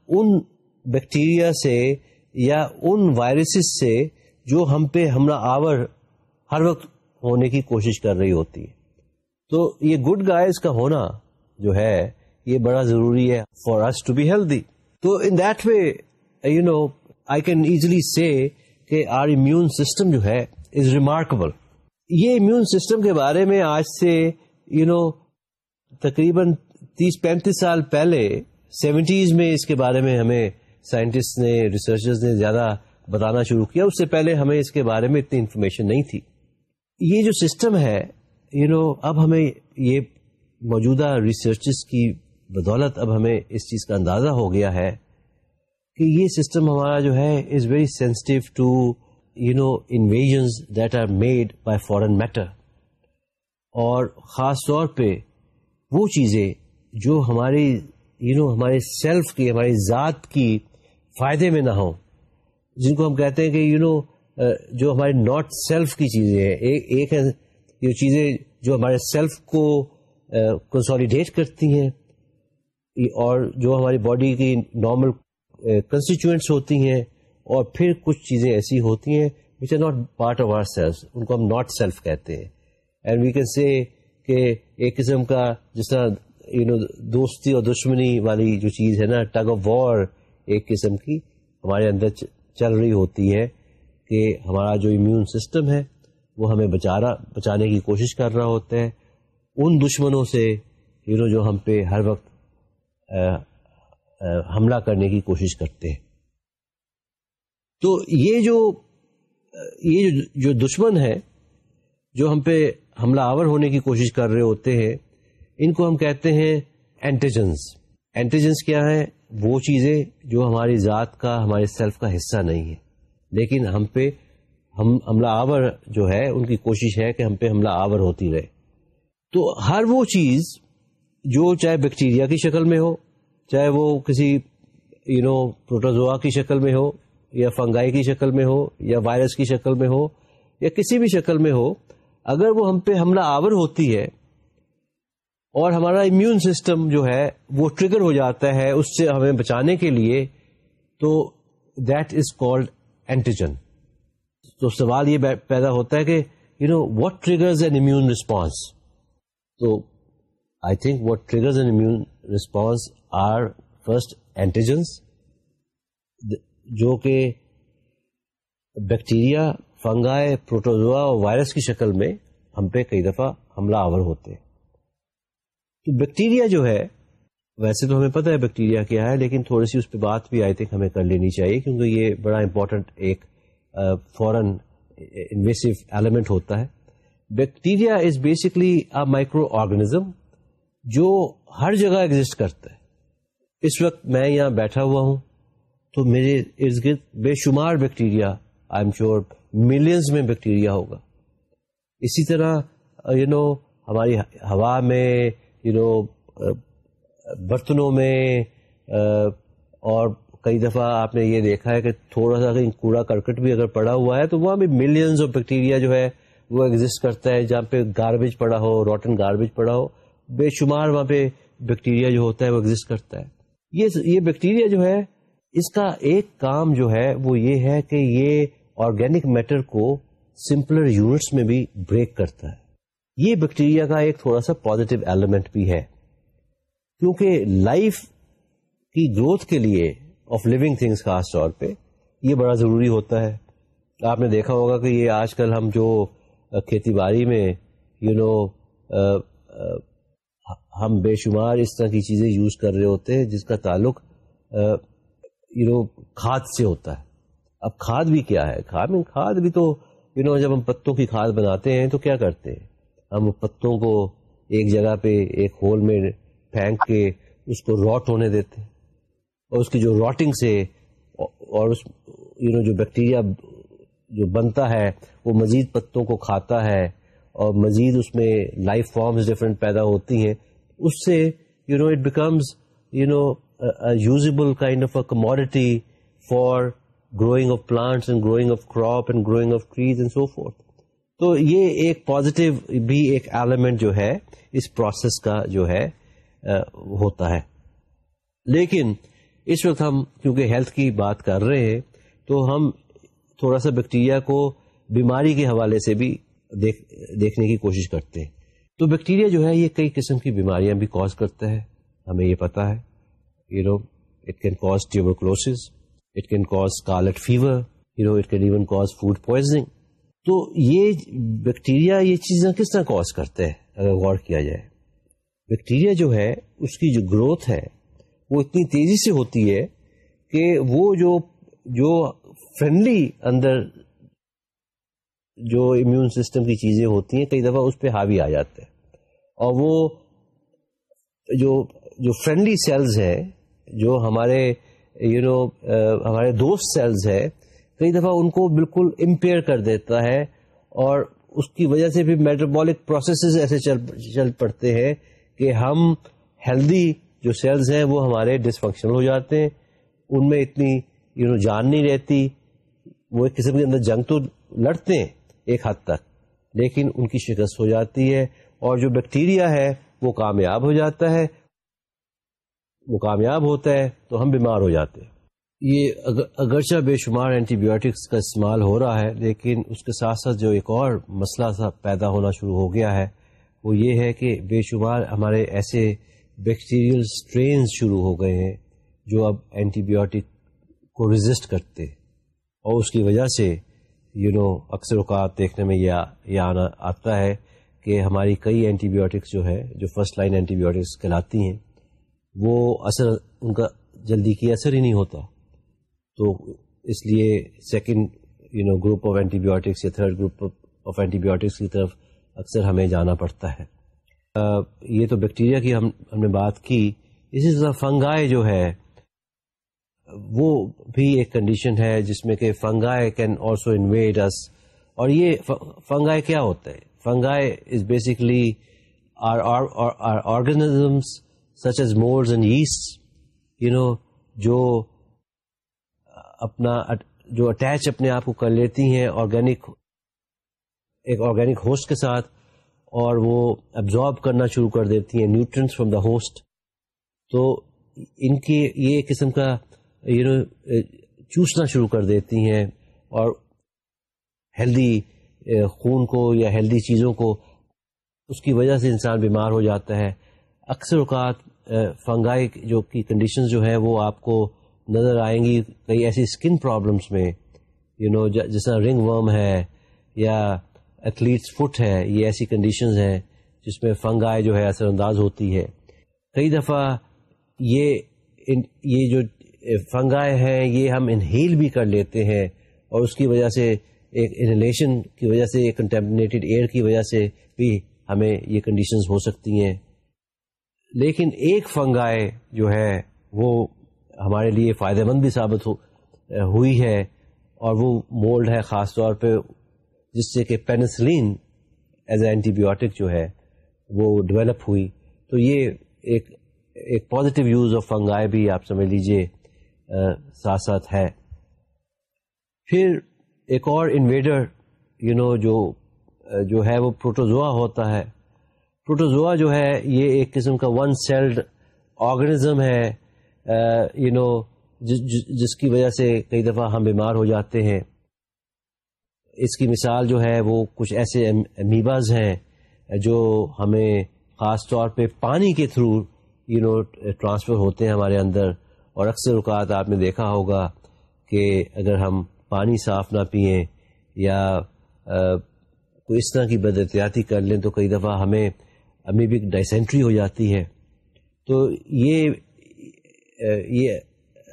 ان بیکٹیریا سے یا ان وائرسز سے جو ہم پہ حملہ آور ہر وقت ہونے کی کوشش کر رہی ہوتی ہے۔ تو یہ گڈ گائز کا ہونا جو ہے، یہ بڑا ضروری ہے for us to be healthy تو in that way you know I can easily say کہ آر امیون سسٹم جو ہے از ریمارکبل یہ امیون سسٹم کے بارے میں آج سے یو نو تقریباً تیس پینتیس سال پہلے سیونٹیز میں اس کے بارے میں ہمیں سائنٹسٹ نے ریسرچرز نے زیادہ بتانا شروع کیا، اس سے پہلے ہمیں اس کے بارے میں اتنی انفارمیشن نہیں تھی۔ یہ جو سسٹم ہے یو نو اب ہمیں یہ موجودہ ریسرچز کی بدولت اب ہمیں اس چیز کا اندازہ ہو گیا ہے کہ یہ سسٹم ہمارا جو ہے is very sensitive to you know invasions that are made by foreign matter اور خاص طور پہ وہ چیزیں جو ہماری یو نو ہمارے سیلف کی، ہماری ذات کی فائدے میں نہ ہوں۔ جن کو ہم کہتے ہیں کہ یو نو uh, جو ہمارے ناٹ سیلف کی چیزیں ہیں، ایک ہے یہ چیزیں جو ہمارے سیلف کو uh, کنسالیڈیٹ کرتی ہیں اور جو ہماری باڈی کی نارمل کنسٹیچوئنٹس uh, ہوتی ہیں، اور پھر کچھ چیزیں ایسی ہوتی ہیں which are not part of our self ان کو ہم ناٹ سیلف کہتے ہیں۔ اینڈ وی کین سے کہ ایک قسم کا جس طرح یو نو دوستی اور دشمنی والی جو چیز ہے نا ٹگ آف وار ایک قسم کی ہمارے اندر چل رہی ہوتی ہے کہ ہمارا جو امیون سسٹم ہے، وہ ہمیں بچا رہا بچانے کی کوشش کر رہا ہوتا ہے۔ ان دشمنوں سے یو نو جو ہم پہ ہر وقت حملہ کرنے کی کوشش کرتے ہیں۔ تو یہ جو یہ جو دشمن ہے، جو ہم پہ حملہ آور ہونے کی کوشش کر رہے ہوتے ہیں، ان کو ہم کہتے ہیں اینٹیجنس اینٹیجنس کیا ہے وہ چیزیں جو ہماری ذات کا، ہمارے سیلف کا حصہ نہیں ہے لیکن ہم پہ، ہم حملہ آور جو ہے، ان کی کوشش ہے کہ ہم پہ حملہ آور ہوتی رہے۔ تو ہر وہ چیز جو چاہے بیکٹیریا کی شکل میں ہو، چاہے وہ کسی یو نو پروٹوزوا کی شکل میں ہو، یا فنگائی کی شکل میں ہو، یا وائرس کی شکل میں ہو، یا کسی بھی شکل میں ہو، اگر وہ ہم پہ حملہ آور ہوتی ہے اور ہمارا امیون سسٹم جو ہے وہ ٹریگر ہو جاتا ہے اس سے ہمیں بچانے کے لیے، تو دیٹ از کولڈ اینٹیجن تو سوال یہ پیدا ہوتا ہے کہ you know what triggers an immune response تو I think what triggers an immune response are first antigens جو کہ بیکٹیریا فنگائے پروٹوزوا اور وائرس کی شکل میں ہم پہ کئی دفعہ حملہ آور ہوتے ہیں۔ تو بیکٹیریا جو ہے، ویسے تو ہمیں پتہ ہے بیکٹیریا کیا ہے، لیکن تھوڑی سی اس پہ بات بھی آئی تھنک ہمیں کر لینی چاہیے کیونکہ یہ بڑا امپورٹنٹ ایک فورن انویسو ایلیمنٹ ہوتا ہے۔ Bacteria is basically microorganism جو ہر جگہ ایگزٹ کرتا ہے۔ اس وقت میں یہاں بیٹھا ہوا ہوں تو میرے ارد گرد بے شمار bacteria I am sure millions میں بیکٹیریا ہوگا۔ اسی طرح یو نو ہماری ہوا میں یو نو برتنوں میں اور کئی دفعہ آپ نے یہ دیکھا ہے کہ تھوڑا سا کہیں کوڑا کرکٹ بھی اگر پڑا ہوا ہے تو وہاں بھی ملینز آف بیکٹیریا جو ہے وہ ایگزٹ کرتا ہے، جہاں پہ گاربیج پڑا ہو روٹن گاربیج پڑا ہو، بے شمار وہاں پہ بیکٹیریا جو ہوتا ہے وہ ایگزٹ کرتا ہے۔ یہ یہ بیکٹیریا جو ہے، اس کا ایک کام جو ہے وہ یہ ہے کہ یہ آرگینک میٹر کو سمپلر یونٹس میں بھی بریک کرتا ہے۔ یہ بیکٹیریا کا ایک تھوڑا سا پوزیٹو ایلیمنٹ بھی ہے۔ کیونکہ لائف کی گروتھ کے لیے آف لونگ تھنگس خاص طور پہ یہ بڑا ضروری ہوتا ہے۔ آپ نے دیکھا ہوگا کہ یہ آج کل ہم جو کھیتی باڑی میں یو you نو know, ہم بے شمار اس طرح کی چیزیں یوز کر رہے ہوتے ہیں جس کا تعلق یو نو کھاد سے ہوتا ہے۔ اب کھاد بھی کیا ہے؟ کھاد کھاد بھی تو یو نو جب ہم پتوں کی کھاد بناتے ہیں تو کیا کرتے ہیں؟ ہم پتوں کو ایک جگہ پہ ایک ہول میں پھینک کے اس کو راٹ ہونے دیتے ہیں۔ اور اس کی جو راٹنگ سے اور اس یو نو جو بیکٹیریا جو بنتا ہے، وہ مزید پتوں کو کھاتا ہے اور مزید اس میں لائف فارمز ڈفرینٹ پیدا ہوتی ہیں۔ اس سے you know it becomes you know usable kind of a commodity for growing of plants and growing of crop and growing of trees and so forth تو یہ ایک پازیٹیو بھی ایک ایلیمنٹ جو ہے، اس پروسیس کا جو ہے ہوتا ہے۔ لیکن اس وقت ہم کیونکہ ہیلتھ کی بات کر رہے ہیں، تو ہم تھوڑا سا بیکٹیریا کو بیماری کے حوالے سے بھی دیکھ، دیکھنے کی کوشش کرتے ہیں۔ تو بیکٹیریا جو ہے، یہ کئی قسم کی بیماریاں بھی کاز کرتا ہے۔ ہمیں یہ پتا ہے you know it can cause tuberculosis it can cause cold fever you know it can even cause food poisoning تو یہ بیکٹیریا یہ چیزیں کس طرح کاز کرتے ہیں؟ اگر غور کیا جائے۔ بیکٹیریا جو ہے، اس کی جو گروتھ ہے، وہ اتنی تیزی سے ہوتی ہے کہ وہ جو جو فرینڈلی اندر جو امیون سسٹم کی چیزیں ہوتی ہیں، کئی دفعہ اس پہ حاوی آ جاتے ہیں۔ اور وہ جو جو فرینڈلی سیلز ہیں، جو ہمارے یو نو ہمارے دوست سیلز ہے کئی دفعہ ان کو بالکل امپیئر کر دیتا ہے اور اس کی وجہ سے بھی میٹربولک پروسیسز ایسے چل چل پڑتے ہیں کہ ہم ہیلدی جو سیلز ہیں وہ ہمارے ڈسفنکشنل ہو جاتے ہیں۔ ان میں اتنی یو نو جان نہیں رہتی۔ وہ ایک قسم کے اندر جنگ تو لڑتے ہیں ایک حد تک، لیکن ان کی شکست ہو جاتی ہے اور جو بیکٹیریا ہے وہ کامیاب ہو جاتا ہے۔ وہ کامیاب ہوتا ہے تو ہم بیمار ہو جاتے ہیں۔ یہ اگرچہ بے شمار اینٹی بایوٹکس کا استعمال ہو رہا ہے، لیکن اس کے ساتھ ساتھ جو ایک اور مسئلہ سا پیدا ہونا شروع ہو گیا ہے، وہ یہ ہے کہ بے شمار ہمارے ایسے بیکٹیریل اسٹرینز شروع ہو گئے ہیں جو اب اینٹی بایوٹک کو ریزسٹ کرتے اور اس کی وجہ سے یو نو اکثر اوقات دیکھنے میں یہ آنا آتا ہے کہ ہماری کئی اینٹی بایوٹکس جو ہے جو فرسٹ لائن اینٹی بایوٹکس کہلاتی ہیں، وہ اثر ان کا جلدی کی اثر ہی نہیں ہوتا۔ تو اس لیے second you know group of antibiotics یا third group of antibiotics کی طرف اکثر ہمیں جانا پڑتا ہے۔ یہ تو بیکٹیریا کی ہم ہم نے بات کی۔ اسی طرح فنگائے جو ہے، وہ بھی ایک کنڈیشن ہے جس میں کہ fungi can also invade us اور یہ فنگائے کیا ہوتا ہے fungi is basically organisms such as moulds and yeast you know جو اپنا جو اٹیچ اپنے آپ کو کر لیتی ہیں آرگینک ایک آرگینک ہوسٹ کے ساتھ اور وہ ایبزارب کرنا شروع کر دیتی ہیں نیوٹرنس فرام دا ہوسٹ تو ان کی یہ ایک قسم کا یو نو چوسنا شروع کر دیتی ہیں اور ہیلدی eh, خون کو یا ہیلدی چیزوں کو اس کی وجہ سے انسان بیمار ہو جاتا ہے۔ اکثر اوقات eh, فنگائی جو کی کنڈیشن جو ہے وہ آپ کو نظر آئیں گی کئی ایسی اسکن پرابلمس میں یو نو جیسا رنگ ورم ہے یا ایتھلیٹس فٹ ہے، یہ ایسی کنڈیشنز ہیں جس میں فنگائے جو ہے اثر انداز ہوتی ہے۔ کئی دفعہ یہ یہ جو فنگائے ہیں، یہ ہم انہیل بھی کر لیتے ہیں اور اس کی وجہ سے ایک انہلیشن کی وجہ سے، ایک کنٹمنیٹڈ ایئر کی وجہ سے بھی ہمیں یہ کنڈیشنز ہو سکتی ہیں۔ لیکن ایک فنگائے جو ہے، وہ ہمارے لیے فائدہ مند بھی ثابت ہو ہوئی ہے اور وہ مولڈ ہے خاص طور پہ جس سے کہ penicillin as a antibiotic جو ہے وہ ڈیولپ ہوئی۔ تو یہ ایک ایک پازیٹیو یوز آف فنگائے بھی آپ سمجھ لیجیے ساتھ ساتھ ہے۔ پھر ایک اور انویڈر یو نو جو جو ہے وہ پروٹوزوا ہوتا ہے۔ پروٹوزوا جو ہے یہ ایک قسم کا ون سیلڈ آرگنزم ہے۔ یو نو جس کی وجہ سے کئی دفعہ ہم بیمار ہو جاتے ہیں۔ اس کی مثال جو ہے وہ کچھ ایسے امیباز ہیں جو ہمیں خاص طور پہ پانی کے تھرو یو نو ٹرانسفر ہوتے ہیں ہمارے اندر۔ اور اکثر اوقات آپ نے دیکھا ہوگا کہ اگر ہم پانی صاف نہ پئیں یا کوئی اس طرح کی بد احتیاطی کر لیں تو کئی دفعہ ہمیں امیبک ڈائسینٹری ہو جاتی ہے۔ تو یہ یہ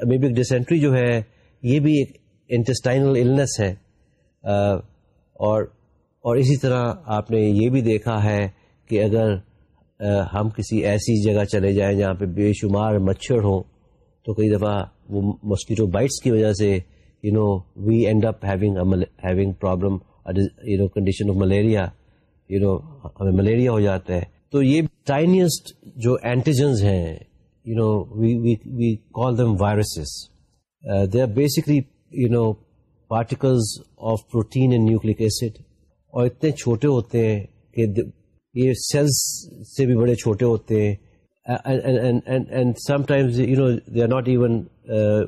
امیبک ڈائسینٹری جو ہے، یہ بھی ایک انٹسٹائنل النس ہے۔ اور اور اسی طرح آپ نے یہ بھی دیکھا ہے کہ اگر ہم کسی ایسی جگہ چلے جائیں جہاں پہ بے شمار مچھر ہوں، تو کئی دفعہ وہ مسکیٹو بائٹس کی وجہ سے you know we end up having problem you know condition of malaria you know ہمیں ملیریا ہو جاتا ہے۔ تو یہ ٹائنیسٹ جو اینٹیجنز ہیں you know we call them viruses they are basically you know particles of protein and nucleic acid اور اتنے چھوٹے ہوتے ہیں کہ یہ سیلس سے بھی بڑے چھوٹے ہوتے ہیں. And sometimes you know they are not even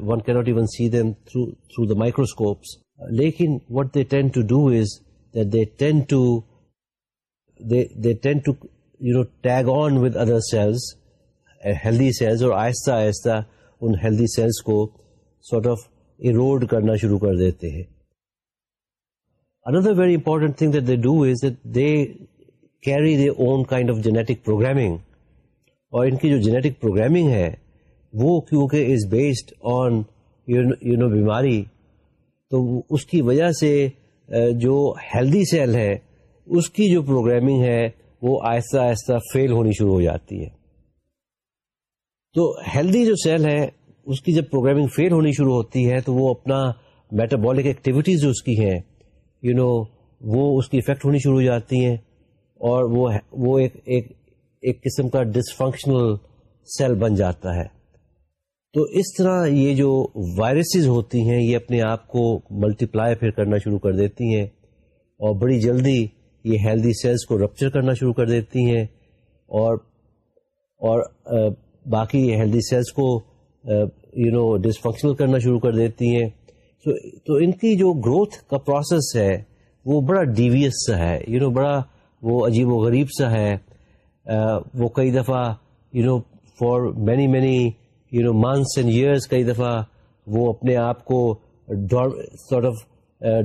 one کی not even see them through through the microscopes لیکن what they tend to do is that they tend to they tend to you know tag on with other cells healthy cells اور آہستہ آہستہ ان healthy cells کو sort of erode کرنا شروع کر دیتے ہیں۔ اندر very important thing that they do is they carry their own kind of genetic programming اور ان کی جو جینیٹک پروگرامنگ ہے وہ کیونکہ is based on you know بیماری، تو اس کی وجہ سے جو ہیلدی سیل ہے، اس کی جو پروگرامنگ ہے وہ آہستہ آہستہ فیل ہونی شروع ہو جاتی ہے۔ تو ہیلدی جو سیل ہے اس کی جب پروگرامنگ فیل ہونی شروع ہوتی ہے تو وہ اپنا میٹابولک ایکٹیویٹیز جو اس کی ہیں یو you نو know, وہ اس کی افیکٹ ہونی شروع ہو جاتی ہیں اور وہ وہ ایک ایک ایک قسم کا ڈسفنکشنل سیل بن جاتا ہے۔ تو اس طرح یہ جو وائرسز ہوتی ہیں یہ اپنے آپ کو ملٹیپلائی پھر کرنا شروع کر دیتی ہیں اور بڑی جلدی یہ ہیلدی سیلس کو رپچر کرنا شروع کر دیتی ہیں اور اور باقی ہیلدی سیلس کو یو نو ڈسفنکشنل کرنا شروع کر دیتی ہیں۔ تو ان کی جو گروتھ کا پروسیس ہے، وہ بڑا ڈیویس سا ہے۔ یو نو بڑا وہ عجیب و غریب سا ہے۔ وہ کئی دفعہ you know for many many you know months and years کئی دفعہ وہ اپنے آپ کو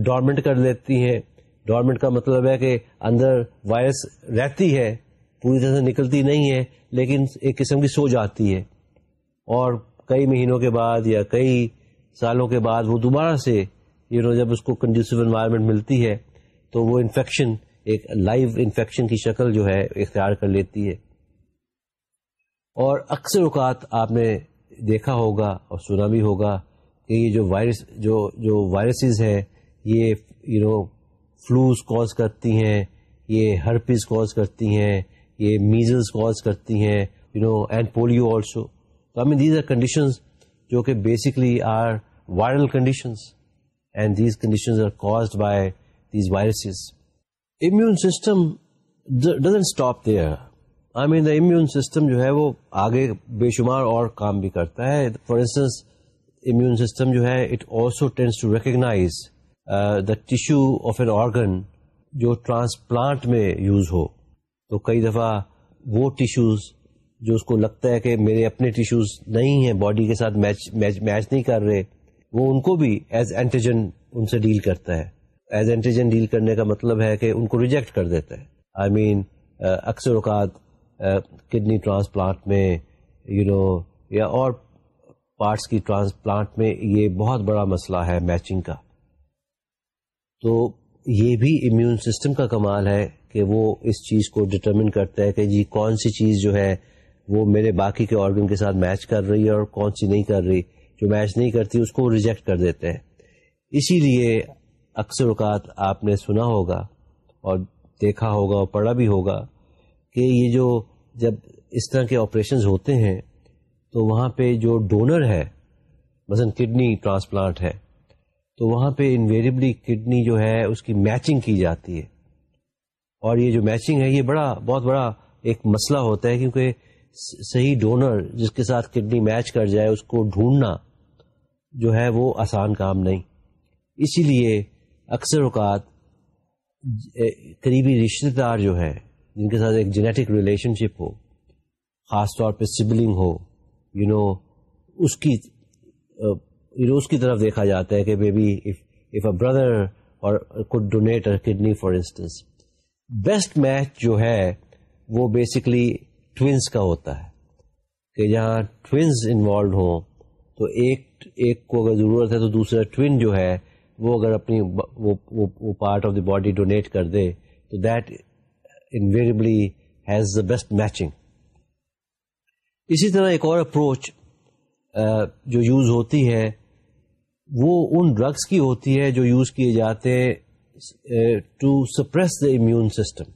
ڈورمنٹ کر لیتی ہیں۔ ڈورمنٹ کا مطلب ہے کہ اندر وائرس رہتی ہے۔ پوری طرح سے نکلتی نہیں ہے، لیکن ایک قسم کی سو جاتی ہے۔ اور کئی مہینوں کے بعد یا کئی سالوں کے بعد وہ دوبارہ سے یو نو جب اس کو کنڈیوسو انوائرمنٹ ملتی ہے، تو وہ انفیکشن ایک لائیو انفیکشن کی شکل جو ہے، اختیار کر لیتی ہے۔ اور اکثر اوقات آپ نے دیکھا ہوگا اور سنا بھی ہوگا کہ یہ جو وائرس جو جو وائرسز ہیں، یہ یو نو فلوز کوز کرتی ہیں، یہ ہرپیز کوز کرتی ہیں۔ یہ میزلس کوز کرتی ہیں you know and polio also تو I mean these are conditions جو کہ basically are viral conditions and these conditions are caused by these viruses immune system doesn't stop there I mean the immune system جو ہے وہ آگے بے شمار اور کام بھی کرتا ہے. فار انسٹنس امیون سسٹم جو ہے it also tends to recognise the tissue of an organ جو ٹرانسپلانٹ میں یوز ہو. تو کئی دفعہ وہ ٹیشوز جو اس کو لگتا ہے کہ میرے اپنے ٹیشوز نہیں ہیں باڈی کے ساتھ میچ میچ نہیں کر رہے وہ ان کو بھی ایز اینٹیجن ان سے ڈیل کرتا ہے۔ ایز اینٹیجن ڈیل کرنے کا مطلب ہے کہ ان کو ریجیکٹ کر دیتا ہے۔ آئی I مین mean, uh, اکثر اوقات کڈنی uh, ٹرانسپلانٹ میں یو you نو know, یا اور پارٹس کی ٹرانسپلانٹ میں یہ بہت بڑا مسئلہ ہے میچنگ کا۔ تو یہ بھی امیون سسٹم کا کمال ہے۔ کہ وہ اس چیز کو ڈٹرمن کرتا ہے کہ جی کون سی چیز جو ہے وہ میرے باقی کے آرگن کے ساتھ میچ کر رہی ہے اور کون سی نہیں کر رہی۔ جو میچ نہیں کرتی اس کو ریجیکٹ کر دیتے ہیں۔ اسی لیے اکثر اوقات آپ نے سنا ہوگا اور دیکھا ہوگا اور پڑھا بھی ہوگا کہ یہ جو جب اس طرح کے آپریشنز ہوتے ہیں تو وہاں پہ جو ڈونر ہے، مثلا کڈنی ٹرانسپلانٹ ہے، تو وہاں پہ انویریبلی کڈنی جو ہے اس کی میچنگ کی جاتی ہے۔ اور یہ جو میچنگ ہے یہ بڑا بہت بڑا ایک مسئلہ ہوتا ہے کیونکہ صحیح ڈونر جس کے ساتھ کڈنی میچ کر جائے اس کو ڈھونڈنا جو ہے وہ آسان کام نہیں۔ اسی لیے اکثر اوقات قریبی رشتے دار جو ہے جن کے ساتھ ایک جینیٹک ریلیشن شپ ہو خاص طور پہ سبلنگ ہو یو you نو know, اس کی اس کی طرف دیکھا جاتا ہے کہ بیبی اف اے بردر اور donate kidney for instance best match جو ہے وہ بیسکلی ٹوینس کا ہوتا ہے کہ جہاں ٹوینس انوالوڈ ہوں تو ایک ایک کو اگر ضرورت ہے تو دوسرا ٹوین جو ہے وہ اگر اپنی وہ part of the body donate کر دے تو that invariably has the best matching اسی طرح ایک اور اپروچ جو یوز ہوتی ہے وہ ان ڈرگس کی ہوتی ہے جو یوز کیے جاتے ہیں to suppress the immune system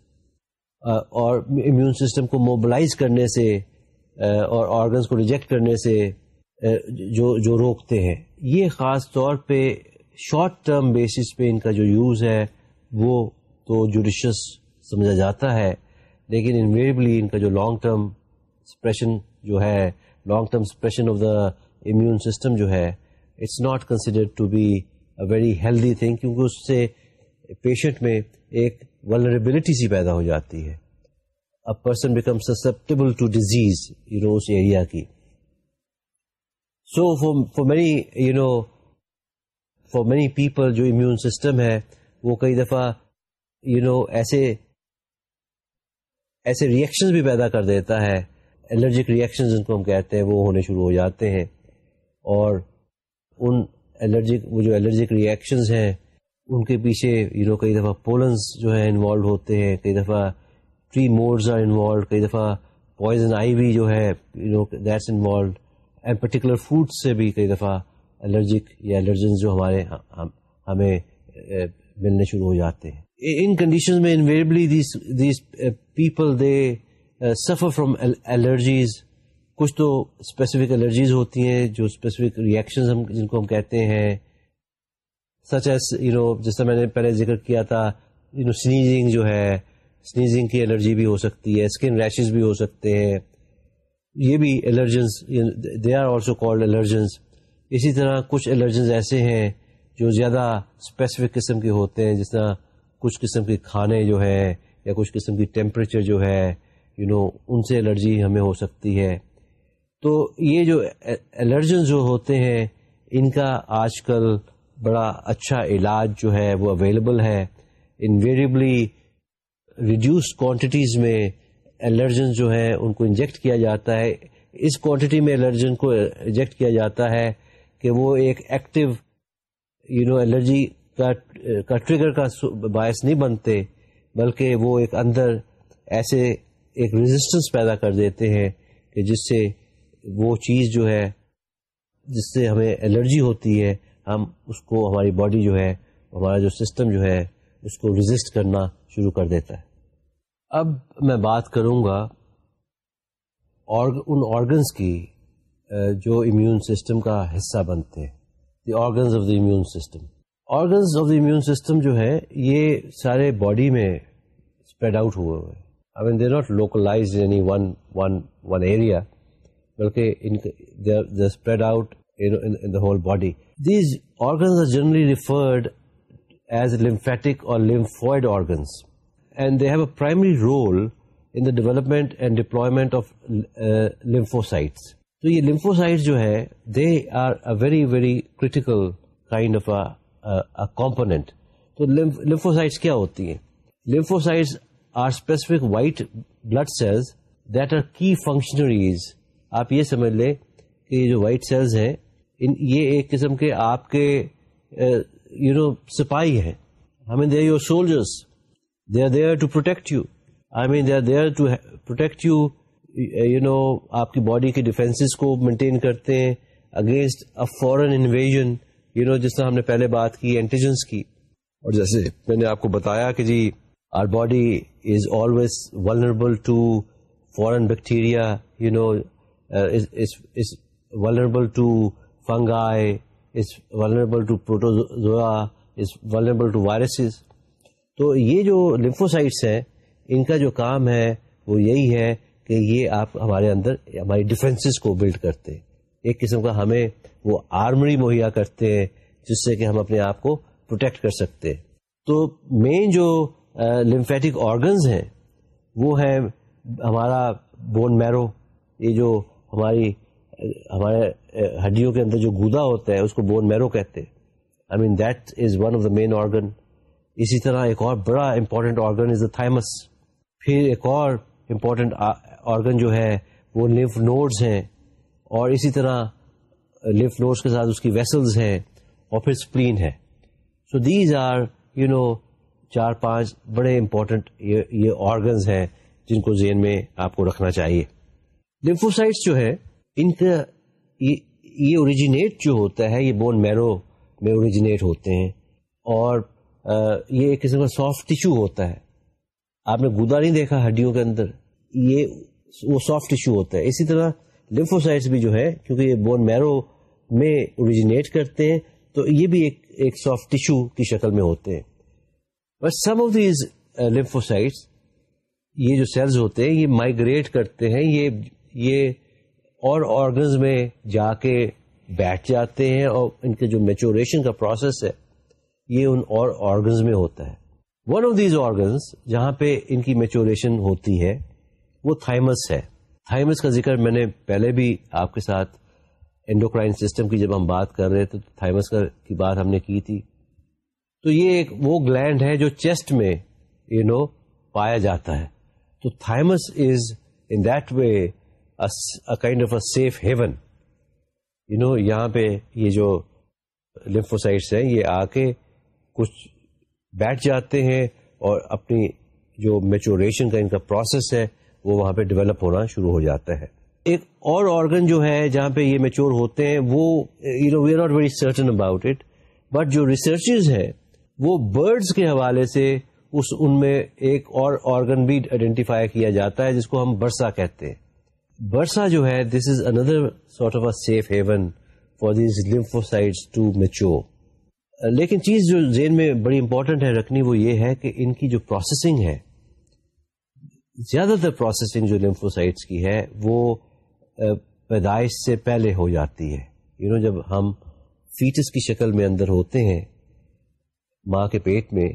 اور امیون سسٹم کو موبلائز کرنے سے uh, اور آرگنس کو ریجیکٹ کرنے سے uh, جو جو روکتے ہیں. یہ خاص طور پہ شارٹ ٹرم بیسس پہ ان کا جو یوز ہے، وہ تو جوڈیشس سمجھا جاتا ہے، لیکن انویریبلی ان کا جو لانگ ٹرم اسپریشن جو ہے long term suppression of the immune system جو ہے it's not considered to be a very healthy thing کیونکہ اس سے پیشنٹ میں ایک ولریبلٹی سی پیدا ہو جاتی ہے۔ Person become susceptible to disease you know us area کی۔ So for many you know for many people جو امیون سسٹم ہے، وہ کئی دفعہ یو نو ایسے ایسے ریئیکشن بھی پیدا کر دیتا ہے۔ الرجک ریئیکشن جن کو ہم کہتے ہیں، وہ ہونے شروع ہو جاتے ہیں۔ اور ان الرجک وہ جو الرجک ریئیکشنز ہیں ان کے پیچھے یو نو کئی دفعہ پولنس جو ہے انوالو ہوتے ہیں، کئی دفعہ ٹری موڈز آر انوالوڈ کئی دفعہ پوائزن آئی بھی جو ہے you know that's involved and particular food سے بھی کئی دفعہ الرجک یا الرجنز جو ہمارے ہمیں eh, ملنے شروع ہو جاتے ہیں. ان کنڈیشن میں invariably these people they suffer from allergies کچھ تو اسپیسیفک الرجیز ہوتی ہیں جو اسپیسیفک ریئیکشن ہم جن کو ہم کہتے ہیں. سچ ایس یو نو جس طرح میں نے پہلے ذکر کیا تھا یو نو سنیزنگ جو ہے سنیزنگ کی الرجی بھی ہو سکتی ہے اسکن ریشز بھی ہو سکتے ہیں۔ یہ بھی allergens they are also called allergens اسی طرح کچھ الرجنز ایسے ہیں جو زیادہ اسپیسیفک قسم کے ہوتے ہیں جس طرح کچھ قسم کے کھانے جو ہے یا کچھ قسم کی ٹیمپریچر جو ہے یو you نو know, ان سے الرجی ہمیں ہو سکتی ہے۔ تو یہ جو الرجن جو ہوتے ہیں ان کا آج کل بڑا اچھا علاج جو ہے وہ اویلیبل ہے۔ انویریبلی ریڈیوس کوانٹٹیز میں الرجن جو ہے ان کو انجیکٹ کیا جاتا ہے۔ اس کوانٹٹی میں الرجن کو انجیکٹ کیا جاتا ہے کہ وہ ایک ایکٹیو یو نو الرجی کا ٹریگر کا باعث نہیں بنتے، بلکہ وہ ایک اندر ایسے ایک ریزسٹنس پیدا کر دیتے ہیں کہ جس سے وہ چیز جو ہے، جس سے ہمیں الرجی ہوتی ہے ہم اس کو ہماری باڈی جو ہے، ہمارا جو سسٹم جو ہے، اس کو ریزسٹ کرنا شروع کر دیتا ہے۔ اب میں بات کروں گا ان آرگنس کی جو امیون سسٹم کا حصہ بنتے ہیں۔ The organs of the immune system organs of the immune system جو ہے، یہ سارے باڈی میں اسپریڈ آؤٹ ہوئے ہوئے I mean they not localize any one one one area بلکہ spread out whole body these organs are generally referred as lymphatic اور lymphoid organs and they have a primary role in the development and deployment of lymphocytes تو یہ lymphocytes جو ہے they are a very very critical kind of component تو lymphocytes کیا ہوتی ہیں lymphocytes are specific white blood cells that are key functionaries آپ یہ سمجھ لیں کہ یہ جو وائٹ سیلز ہیں یہ ایک قسم کے آپ کے یو نو سپاہی ہیں۔ ہمیں they are your soldiers they are there to protect you I mean they are there to protect you you know آپ کی باڈی کے ڈیفینسز کو مینٹین کرتے ہیں against a foreign invasion you know جس طرح ہم نے پہلے بات کی اینٹیجنس کی۔ اور جیسے میں نے آپ کو بتایا کہ جی our body is always vulnerable to foreign bacteria you know vulnerable to fungi is vulnerable to protozoa is vulnerable to viruses تو یہ جو لمفوسائٹس ہیں، ان کا جو کام ہے، وہ یہی ہے کہ یہ آپ ہمارے اندر، ہماری ڈیفینسز کو بلڈ کرتے ہیں۔ ایک قسم کا ہمیں وہ آرمری مہیا کرتے ہیں، جس سے کہ ہم اپنے آپ کو پروٹیکٹ کر سکتے ہیں۔ تو مین جو لمفیٹک آرگنز ہیں، وہ ہے ہمارا بون میرو یہ جو ہماری ہمارے ہڈیوں کے اندر جو گودا ہوتا ہے، اس کو بون میرو کہتے ہیں۔ I mean that is one of the main organ اسی طرح ایک اور بڑا امپورٹنٹ آرگن از دا تھائمس پھر ایک اور امپورٹنٹ آرگن جو ہے، وہ لمف نوڈز ہیں۔ اور اسی طرح لمف نوڈس کے ساتھ اس کی ویسلز ہیں۔ اور پھر اسپلین ہے۔ So these are you know چار پانچ بڑے امپورٹنٹ یہ آرگنز ہیں جن کو ذہن میں آپ کو رکھنا چاہیے۔ لمفوسائٹس جو ہے ان کا یہ اوریجنیٹ جو ہوتا ہے، یہ بون میرو میں اوریجنیٹ ہوتے ہیں اور یہ ایک قسم کا سافٹ ٹیشو ہوتا ہے۔ آپ نے گودا نہیں دیکھا ہڈیوں کے اندر؟ یہ وہ سافٹ ٹیشو ہوتا ہے۔ اسی طرح لمفوسائٹس بھی جو ہے کیونکہ یہ بون میرو میں اوریجنیٹ کرتے ہیں، تو یہ بھی ایک ایک سافٹ ٹیشو کی شکل میں ہوتے ہیں۔ But some of these lymphocytes یہ جو سیلز ہوتے ہیں، یہ مائگریٹ کرتے ہیں، یہ یہ اور آرگنز میں جا کے بیٹھ جاتے ہیں اور ان کے جو میچوریشن کا پروسیس ہے یہ ان اور آرگنز میں ہوتا ہے. ون آف دیز آرگنس جہاں پہ ان کی میچوریشن ہوتی ہے وہ تھائمس ہے. تھائمس کا ذکر میں نے پہلے بھی آپ کے ساتھ انڈوکرائن سسٹم کی جب ہم بات کر رہے تھے تو تھائمس کی بات ہم نے کی تھی. تو یہ ایک وہ گلینڈ ہے جو چیسٹ میں یو you نو know, پایا جاتا ہے. تو thymus is in that way kind of a safe haven you know یہاں پہ یہ جو لمفوسائٹس ہیں، یہ آ کے کچھ بیٹھ جاتے ہیں اور اپنی جو میچوریشن کا ان کا پروسیس ہے، وہ وہاں پہ ڈیولپ ہونا شروع ہو جاتا ہے۔ ایک اور آرگن جو ہے جہاں پہ یہ میچور ہوتے ہیں، وہ you know we are not very certain about it but جو ریسرچز ہیں، وہ برڈز کے حوالے سے اس ان میں ایک اور آرگن بھی آئیڈینٹیفائی کیا جاتا ہے، جس کو ہم برسا کہتے ہیں۔ برسا جو ہے this is another sort of a safe haven for these lymphocytes to mature لیکن چیز جو ذہن میں بڑی امپورٹنٹ ہے رکھنی وہ یہ ہے کہ ان کی جو پروسیسنگ ہے زیادہ تر پروسیسنگ جو لیمفوسائٹس کی ہے وہ پیدائش سے پہلے ہو جاتی ہے۔ یو you نو know, جب ہم فیٹس کی شکل میں اندر ہوتے ہیں ماں کے پیٹ میں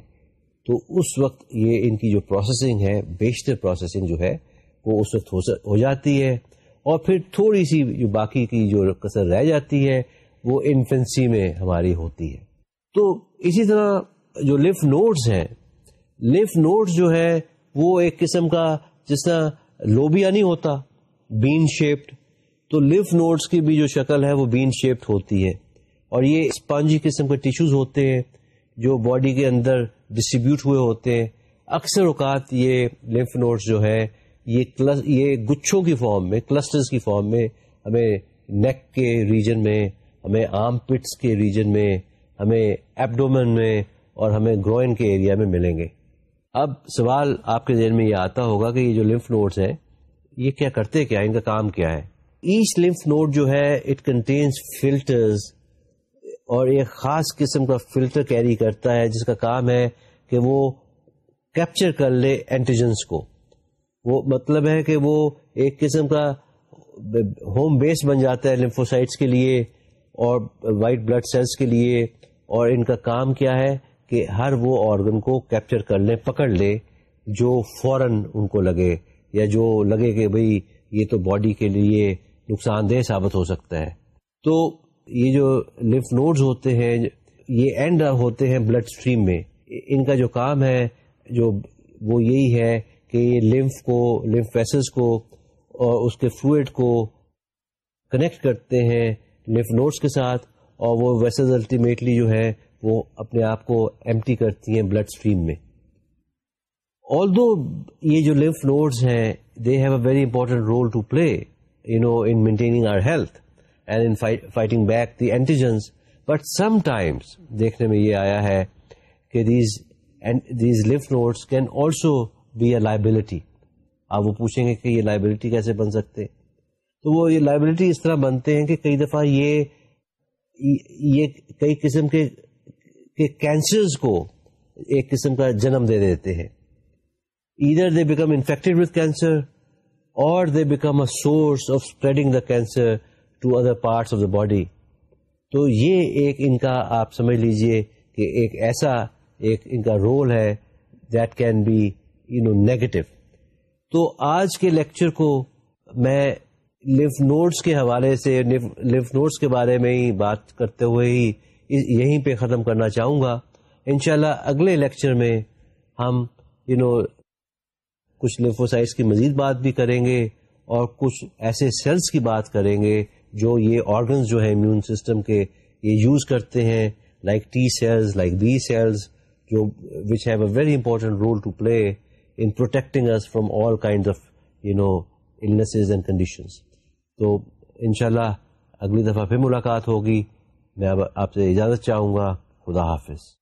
تو اس وقت یہ ان کی جو پروسیسنگ ہے بیشتر پروسیسنگ جو ہے وہ اس وقت ہو جاتی ہے۔ اور پھر تھوڑی سی جو باقی کی جو کثر رہ جاتی ہے، وہ انفینسی میں ہماری ہوتی ہے۔ تو اسی طرح جو لف نوٹس ہیں لف نوٹس جو ہے، وہ ایک قسم کا جس طرح لوبیا نہیں ہوتا، بین شیپڈ۔ تو لف نوٹس کی بھی جو شکل ہے، وہ بین شیپڈ ہوتی ہے۔ اور یہ اسپانجی قسم کے ٹیشوز ہوتے ہیں، جو باڈی کے اندر ڈسٹریبیوٹ ہوئے ہوتے ہیں۔ اکثر اوقات یہ لمف نوٹس جو ہے یہ یہ گچھوں کی فارم میں کلسٹرز کی فارم میں ہمیں نیک کے ریجن میں، ہمیں آم پٹس کے ریجن میں، ہمیں ایپڈومن میں اور ہمیں گروئن کے ایریا میں ملیں گے۔ اب سوال آپ کے ذہن میں یہ آتا ہوگا کہ یہ جو لمف نوٹس ہیں، یہ کیا کرتے کیا ان کا کام کیا ہے؟ ایچ لمف نوٹ جو ہے اٹ کنٹینس فلٹرز اور ایک خاص قسم کا فلٹر کیری کرتا ہے، جس کا کام ہے کہ وہ کیپچر کر لے اینٹیجنس کو۔ وہ مطلب ہے کہ وہ ایک قسم کا ہوم بیس بن جاتا ہے لمفوسائٹس کے لیے اور وائٹ بلڈ سیلس کے لیے اور ان کا کام کیا ہے کہ ہر وہ آرگن کو کیپچر کر لیں، پکڑ لے جو فوراً ان کو لگے یا جو لگے کہ بھئی یہ تو باڈی کے لیے نقصان دہ ثابت ہو سکتا ہے۔ تو یہ جو لمف نوڈز ہوتے ہیں، یہ اینڈ ہوتے ہیں بلڈ اسٹریم میں۔ ان کا جو کام ہے، جو وہ یہی ہے کہ یہ لمف کو لمف ویسز کو اور اس کے فلوئڈ کو کنیکٹ کرتے ہیں لمف نوڈس کے ساتھ اور وہ ویسز الٹیمیٹلی جو ہے وہ اپنے آپ کو ایمٹی کرتی ہیں بلڈ اسٹریم میں. آل دو یہ جو لمف نوڈز ہیں they have a very important role to play you know in maintaining our health and in fighting back the antigens but sometimes دیکھنے میں یہ آیا ہے کہ these these lymph nodes can also be a liability آپ وہ پوچھیں گے کہ یہ لائبلٹی کیسے بن سکتے؟ تو وہ یہ لائبلٹی اس طرح بنتے ہیں کہ کئی دفعہ یہ یہ کئی قسم کے کینسر کو ایک قسم کا جنم دے دیتے ہیں۔ ادھر they become infected with cancer اور they become a source of spreading the cancer to other parts of the body تو یہ ایک ان کا آپ سمجھ لیجیے کہ ایک ایسا، ایک ان کا رول ہے that can be you know negative تو آج کے لیکچر کو میں لمف نوٹس کے حوالے سے لمف نوٹس کے بارے میں ہی بات کرتے ہوئے ہی یہیں پہ ختم کرنا چاہوں گا۔ انشاءاللہ اگلے لیکچر میں ہم یو نو کچھ لیفوسائز کی مزید بات بھی کریں گے اور کچھ ایسے سیلس کی بات کریں گے جو یہ آرگنز جو ہیں امیون سسٹم کے یہ یوز کرتے ہیں like T cells like B cells جو which have a very important role to play in protecting us from all kind of you know illnesses and conditions تو انشاءاللہ اگلی دفعہ پھر ملاقات ہوگی. میں اب آپ سے اجازت چاہوں گا. خدا حافظ.